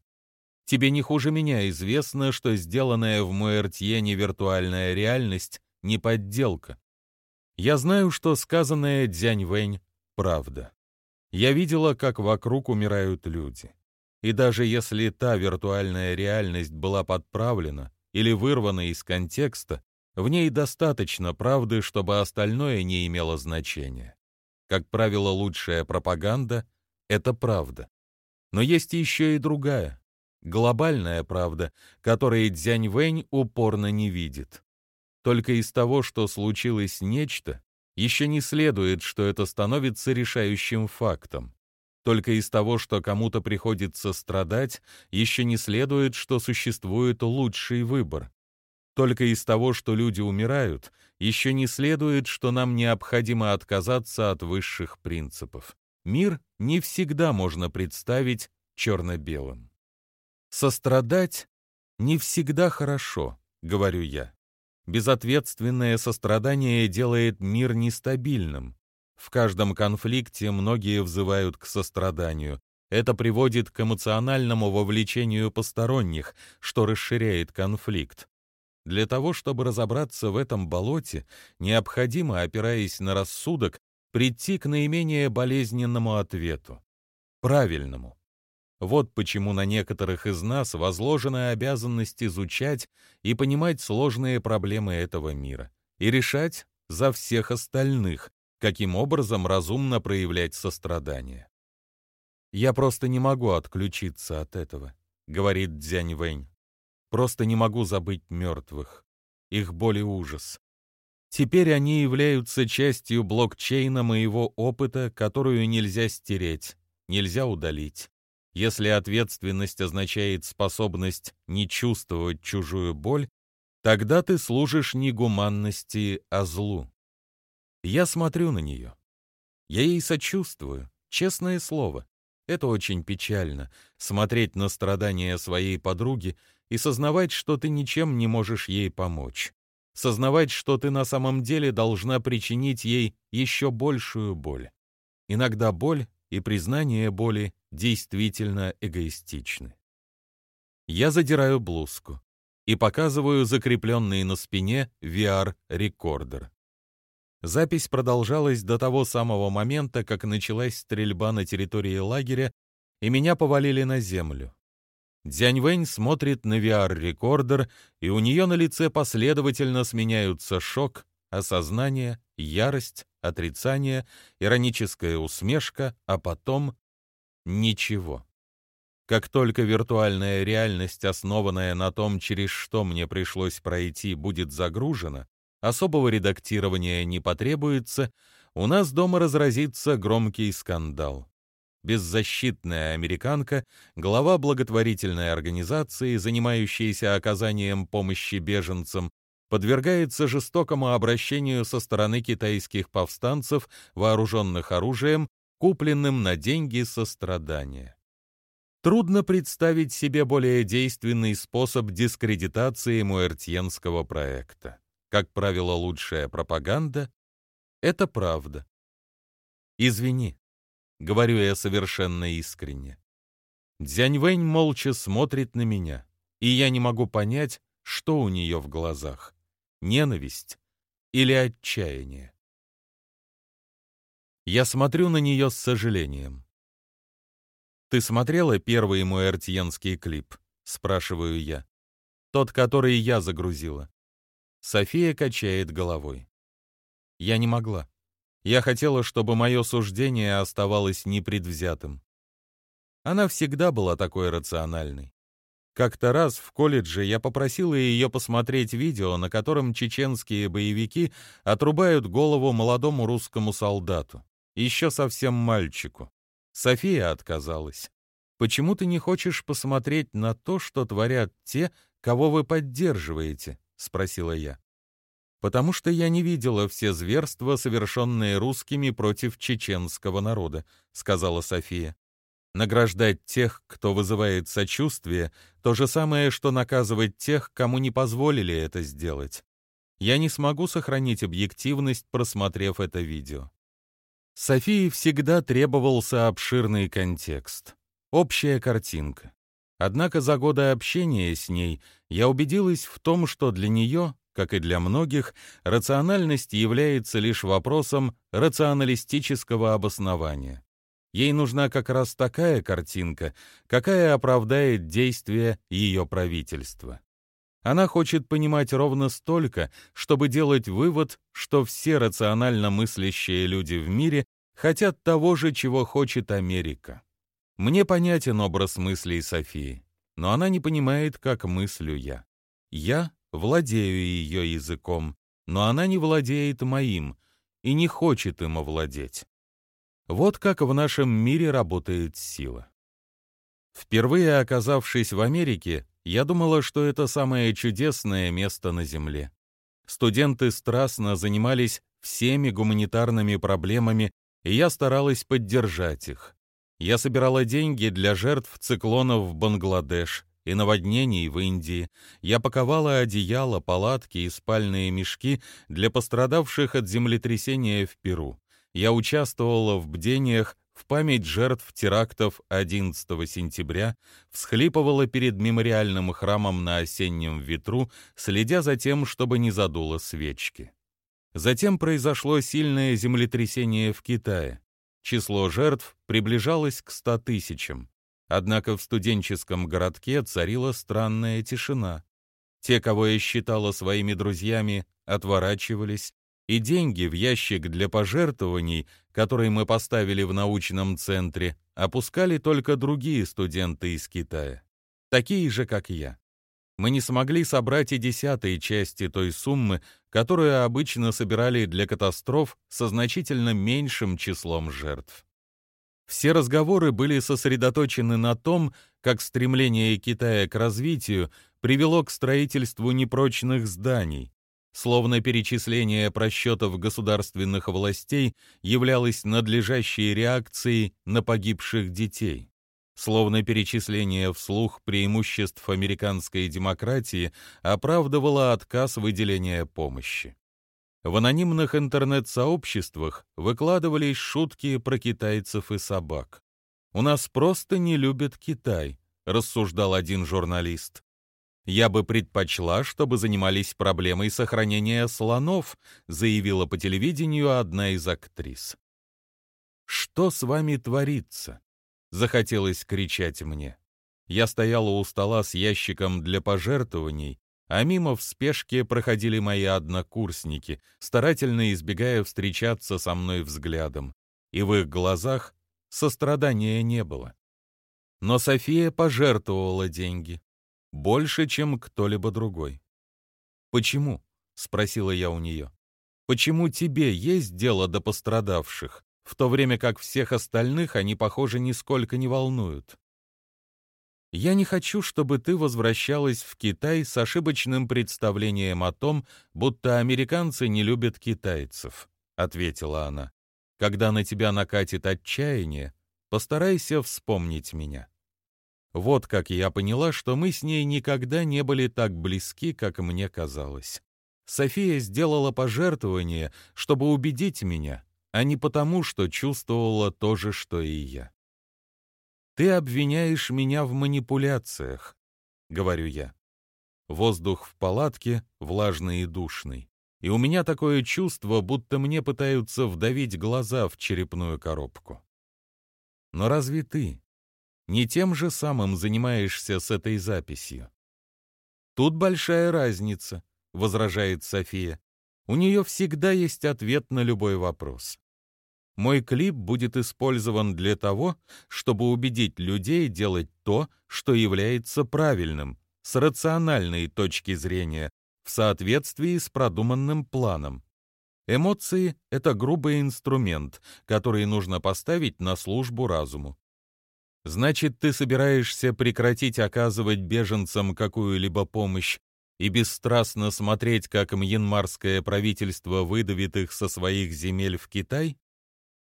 Тебе не хуже меня известно, что сделанная в Муэртьене виртуальная реальность — не подделка. Я знаю, что сказанное Дзянь Вэнь — правда. Я видела, как вокруг умирают люди. И даже если та виртуальная реальность была подправлена или вырвана из контекста, в ней достаточно правды, чтобы остальное не имело значения. Как правило, лучшая пропаганда — это правда. Но есть еще и другая, глобальная правда, которой Дзянь Вэнь упорно не видит. Только из того, что случилось нечто, еще не следует, что это становится решающим фактом. Только из того, что кому-то приходится страдать, еще не следует, что существует лучший выбор. Только из того, что люди умирают, еще не следует, что нам необходимо отказаться от высших принципов. Мир не всегда можно представить черно-белым. Сострадать не всегда хорошо, говорю я. Безответственное сострадание делает мир нестабильным, в каждом конфликте многие взывают к состраданию. Это приводит к эмоциональному вовлечению посторонних, что расширяет конфликт. Для того, чтобы разобраться в этом болоте, необходимо, опираясь на рассудок, прийти к наименее болезненному ответу. Правильному. Вот почему на некоторых из нас возложена обязанность изучать и понимать сложные проблемы этого мира и решать за всех остальных, каким образом разумно проявлять сострадание. «Я просто не могу отключиться от этого», — говорит Дзянь Вэнь. «Просто не могу забыть мертвых, их боль и ужас. Теперь они являются частью блокчейна моего опыта, которую нельзя стереть, нельзя удалить. Если ответственность означает способность не чувствовать чужую боль, тогда ты служишь не гуманности, а злу. Я смотрю на нее. Я ей сочувствую, честное слово. Это очень печально — смотреть на страдания своей подруги и сознавать, что ты ничем не можешь ей помочь. Сознавать, что ты на самом деле должна причинить ей еще большую боль. Иногда боль и признание боли действительно эгоистичны. Я задираю блузку и показываю закрепленный на спине VR-рекордер. Запись продолжалась до того самого момента, как началась стрельба на территории лагеря, и меня повалили на землю. Дзянь Вэнь смотрит на VR-рекордер, и у нее на лице последовательно сменяются шок, осознание, ярость, отрицание, ироническая усмешка, а потом ничего. Как только виртуальная реальность, основанная на том, через что мне пришлось пройти, будет загружена, особого редактирования не потребуется, у нас дома разразится громкий скандал. Беззащитная американка, глава благотворительной организации, занимающейся оказанием помощи беженцам, подвергается жестокому обращению со стороны китайских повстанцев, вооруженных оружием, купленным на деньги сострадания. Трудно представить себе более действенный способ дискредитации муэртьенского проекта. Как правило, лучшая пропаганда — это правда. Извини, говорю я совершенно искренне. Дзяньвэнь молча смотрит на меня, и я не могу понять, что у нее в глазах — ненависть или отчаяние. Я смотрю на нее с сожалением. «Ты смотрела первый мой артьенский клип?» — спрашиваю я. «Тот, который я загрузила. София качает головой. Я не могла. Я хотела, чтобы мое суждение оставалось непредвзятым. Она всегда была такой рациональной. Как-то раз в колледже я попросила ее посмотреть видео, на котором чеченские боевики отрубают голову молодому русскому солдату, еще совсем мальчику. София отказалась. «Почему ты не хочешь посмотреть на то, что творят те, кого вы поддерживаете?» — спросила я. «Потому что я не видела все зверства, совершенные русскими против чеченского народа», — сказала София. Награждать тех, кто вызывает сочувствие, то же самое, что наказывать тех, кому не позволили это сделать. Я не смогу сохранить объективность, просмотрев это видео. Софии всегда требовался обширный контекст, общая картинка. Однако за годы общения с ней я убедилась в том, что для нее, как и для многих, рациональность является лишь вопросом рационалистического обоснования. Ей нужна как раз такая картинка, какая оправдает действия ее правительства. Она хочет понимать ровно столько, чтобы делать вывод, что все рационально мыслящие люди в мире хотят того же, чего хочет Америка. Мне понятен образ мыслей Софии, но она не понимает, как мыслю я. Я владею ее языком, но она не владеет моим и не хочет им овладеть. Вот как в нашем мире работает сила. Впервые оказавшись в Америке, я думала, что это самое чудесное место на Земле. Студенты страстно занимались всеми гуманитарными проблемами, и я старалась поддержать их. Я собирала деньги для жертв циклонов в Бангладеш и наводнений в Индии. Я паковала одеяла, палатки и спальные мешки для пострадавших от землетрясения в Перу я участвовала в бдениях в память жертв терактов 11 сентября, всхлипывала перед мемориальным храмом на осеннем ветру, следя за тем, чтобы не задуло свечки. Затем произошло сильное землетрясение в Китае. Число жертв приближалось к 100 тысячам. Однако в студенческом городке царила странная тишина. Те, кого я считала своими друзьями, отворачивались, и деньги в ящик для пожертвований, который мы поставили в научном центре, опускали только другие студенты из Китая, такие же, как я. Мы не смогли собрать и десятой части той суммы, которую обычно собирали для катастроф со значительно меньшим числом жертв. Все разговоры были сосредоточены на том, как стремление Китая к развитию привело к строительству непрочных зданий, словно перечисление просчетов государственных властей являлось надлежащей реакцией на погибших детей. Словно перечисление вслух преимуществ американской демократии оправдывало отказ выделения помощи. В анонимных интернет-сообществах выкладывались шутки про китайцев и собак. «У нас просто не любят Китай», — рассуждал один журналист. «Я бы предпочла, чтобы занимались проблемой сохранения слонов», заявила по телевидению одна из актрис. «Что с вами творится?» — захотелось кричать мне. Я стояла у стола с ящиком для пожертвований, а мимо в спешке проходили мои однокурсники, старательно избегая встречаться со мной взглядом, и в их глазах сострадания не было. Но София пожертвовала деньги, больше, чем кто-либо другой. «Почему?» — спросила я у нее. «Почему тебе есть дело до пострадавших, в то время как всех остальных они, похоже, нисколько не волнуют?» «Я не хочу, чтобы ты возвращалась в Китай с ошибочным представлением о том, будто американцы не любят китайцев», — ответила она. «Когда на тебя накатит отчаяние, постарайся вспомнить меня». Вот как я поняла, что мы с ней никогда не были так близки, как мне казалось. София сделала пожертвование, чтобы убедить меня, а не потому, что чувствовала то же, что и я. «Ты обвиняешь меня в манипуляциях», — говорю я. Воздух в палатке влажный и душный, и у меня такое чувство, будто мне пытаются вдавить глаза в черепную коробку. Но разве ты не тем же самым занимаешься с этой записью. Тут большая разница, возражает София. У нее всегда есть ответ на любой вопрос. Мой клип будет использован для того, чтобы убедить людей делать то, что является правильным, с рациональной точки зрения, в соответствии с продуманным планом. Эмоции — это грубый инструмент, который нужно поставить на службу разуму. Значит, ты собираешься прекратить оказывать беженцам какую-либо помощь и бесстрастно смотреть, как мьянмарское правительство выдавит их со своих земель в Китай?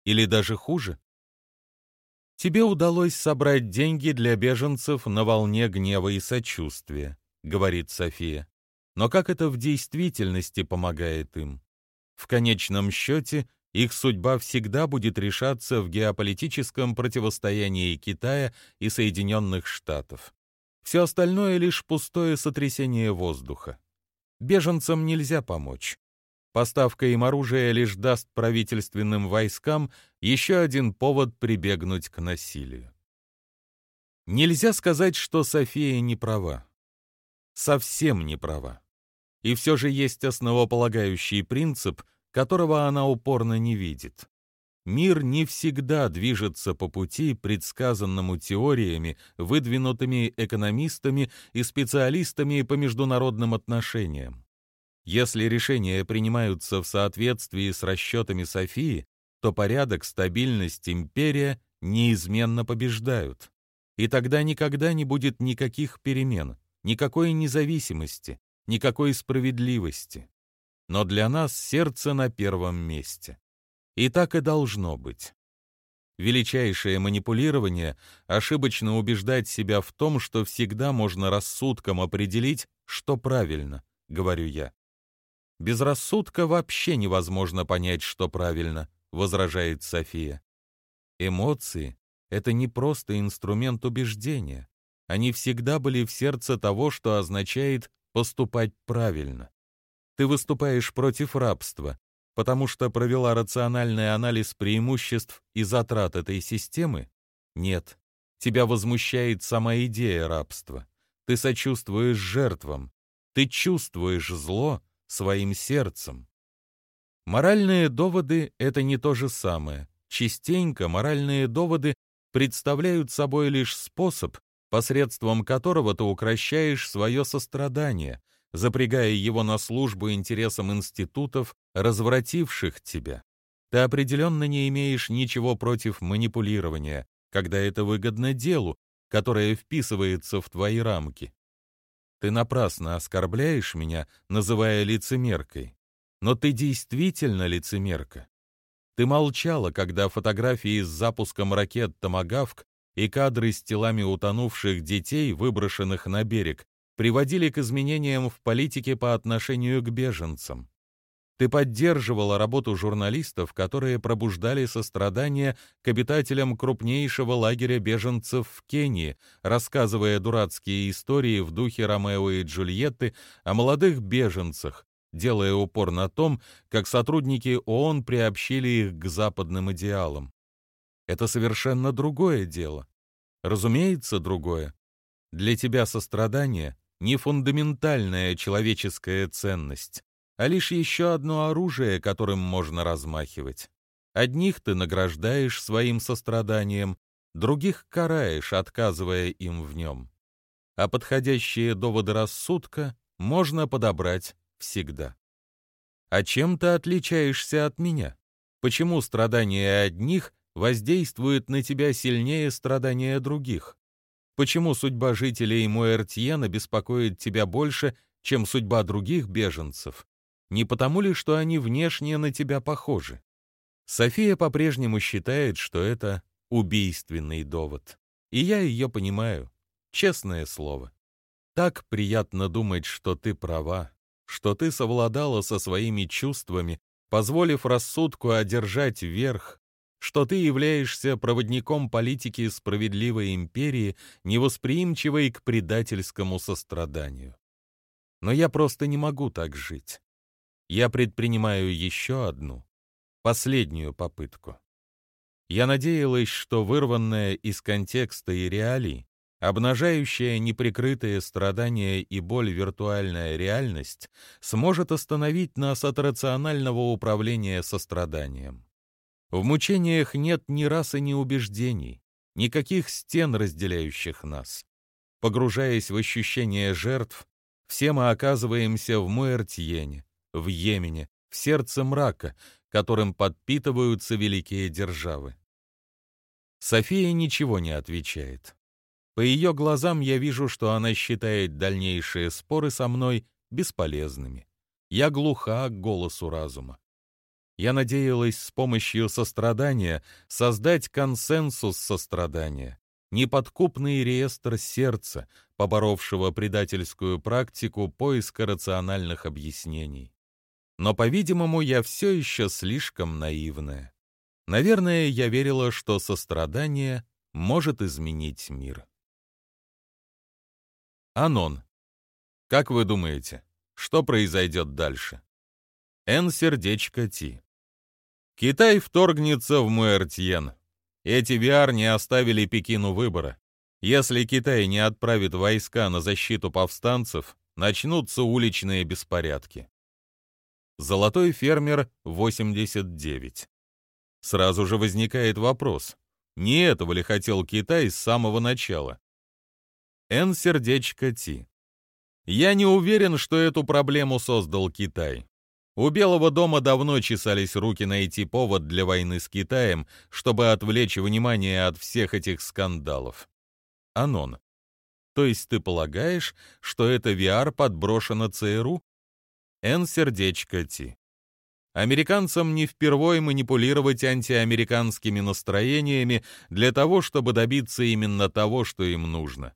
Или даже хуже? Тебе удалось собрать деньги для беженцев на волне гнева и сочувствия, говорит София. Но как это в действительности помогает им? В конечном счете, их судьба всегда будет решаться в геополитическом противостоянии Китая и Соединенных Штатов. Все остальное лишь пустое сотрясение воздуха. Беженцам нельзя помочь. Поставка им оружия лишь даст правительственным войскам еще один повод прибегнуть к насилию. Нельзя сказать, что София не права. Совсем не права. И все же есть основополагающий принцип, которого она упорно не видит. Мир не всегда движется по пути, предсказанному теориями, выдвинутыми экономистами и специалистами по международным отношениям. Если решения принимаются в соответствии с расчетами Софии, то порядок, стабильность, империя неизменно побеждают. И тогда никогда не будет никаких перемен, никакой независимости, никакой справедливости. Но для нас сердце на первом месте. И так и должно быть. Величайшее манипулирование — ошибочно убеждать себя в том, что всегда можно рассудком определить, что правильно, говорю я. Без рассудка вообще невозможно понять, что правильно, возражает София. Эмоции — это не просто инструмент убеждения. Они всегда были в сердце того, что означает поступать правильно. Ты выступаешь против рабства, потому что провела рациональный анализ преимуществ и затрат этой системы? Нет. Тебя возмущает сама идея рабства. Ты сочувствуешь жертвам. Ты чувствуешь зло своим сердцем. Моральные доводы — это не то же самое. Частенько моральные доводы представляют собой лишь способ, посредством которого ты укращаешь свое сострадание, запрягая его на службу интересам институтов, развративших тебя. Ты определенно не имеешь ничего против манипулирования, когда это выгодно делу, которое вписывается в твои рамки. Ты напрасно оскорбляешь меня, называя лицемеркой. Но ты действительно лицемерка. Ты молчала, когда фотографии с запуском ракет «Томагавк» и кадры с телами утонувших детей, выброшенных на берег, приводили к изменениям в политике по отношению к беженцам. Ты поддерживала работу журналистов, которые пробуждали сострадание к обитателям крупнейшего лагеря беженцев в Кении, рассказывая дурацкие истории в духе Ромео и Джульетты о молодых беженцах, делая упор на том, как сотрудники ООН приобщили их к западным идеалам. Это совершенно другое дело. Разумеется, другое. Для тебя сострадание — не фундаментальная человеческая ценность, а лишь еще одно оружие, которым можно размахивать. Одних ты награждаешь своим состраданием, других караешь, отказывая им в нем. А подходящие доводы рассудка можно подобрать всегда. А чем ты отличаешься от меня? Почему страдания одних воздействует на тебя сильнее страдания других? Почему судьба жителей Муэртьена беспокоит тебя больше, чем судьба других беженцев? Не потому ли, что они внешне на тебя похожи? София по-прежнему считает, что это убийственный довод. И я ее понимаю, честное слово. Так приятно думать, что ты права, что ты совладала со своими чувствами, позволив рассудку одержать верх, что ты являешься проводником политики справедливой империи, невосприимчивой к предательскому состраданию. Но я просто не могу так жить. Я предпринимаю еще одну, последнюю попытку. Я надеялась, что вырванная из контекста и реалий, Обнажающая неприкрытые страдания и боль виртуальная реальность сможет остановить нас от рационального управления состраданием. В мучениях нет ни расы, ни убеждений, никаких стен, разделяющих нас. Погружаясь в ощущение жертв, все мы оказываемся в Муэртьене, в Йемене, в сердце мрака, которым подпитываются великие державы. София ничего не отвечает. По ее глазам я вижу, что она считает дальнейшие споры со мной бесполезными. Я глуха к голосу разума. Я надеялась с помощью сострадания создать консенсус сострадания, неподкупный реестр сердца, поборовшего предательскую практику поиска рациональных объяснений. Но, по-видимому, я все еще слишком наивная. Наверное, я верила, что сострадание может изменить мир. Анон. Как вы думаете, что произойдет дальше? Н. Сердечко Ти. Китай вторгнется в Муэртьен. Эти VR не оставили Пекину выбора. Если Китай не отправит войска на защиту повстанцев, начнутся уличные беспорядки. Золотой фермер 89. Сразу же возникает вопрос, не этого ли хотел Китай с самого начала? Н. Сердечко Ти. Я не уверен, что эту проблему создал Китай. У Белого дома давно чесались руки найти повод для войны с Китаем, чтобы отвлечь внимание от всех этих скандалов. Анон. То есть ты полагаешь, что это VR подброшено ЦРУ? Н. Сердечко Ти. Американцам не впервой манипулировать антиамериканскими настроениями для того, чтобы добиться именно того, что им нужно.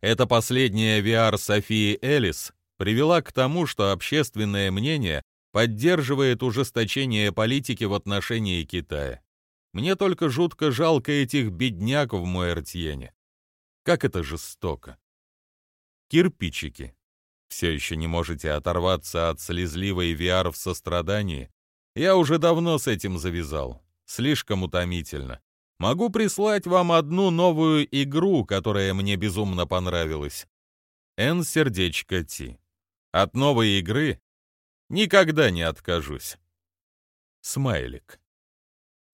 Эта последняя VR Софии Элис привела к тому, что общественное мнение поддерживает ужесточение политики в отношении Китая. Мне только жутко жалко этих бедняк в Муэртьене. Как это жестоко. Кирпичики. Все еще не можете оторваться от слезливой VR в сострадании? Я уже давно с этим завязал. Слишком утомительно. Могу прислать вам одну новую игру, которая мне безумно понравилась. Н сердечко Ти. От новой игры никогда не откажусь. Смайлик.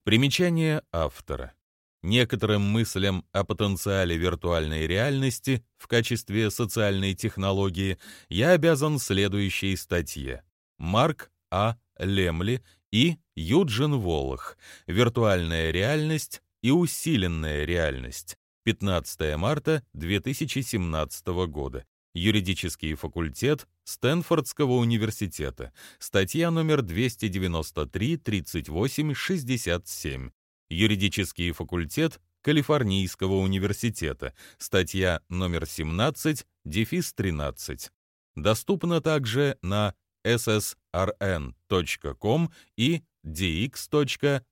Примечание автора некоторым мыслям о потенциале виртуальной реальности в качестве социальной технологии я обязан следующей статье. Марк А. Лемли и Юджин Волох. Виртуальная реальность и усиленная реальность. 15 марта 2017 года. Юридический факультет Стэнфордского университета. Статья номер 293 38 67 юридический факультет Калифорнийского университета, статья номер 17, дефис 13. Доступна также на ssrn.com и dx.doi.org.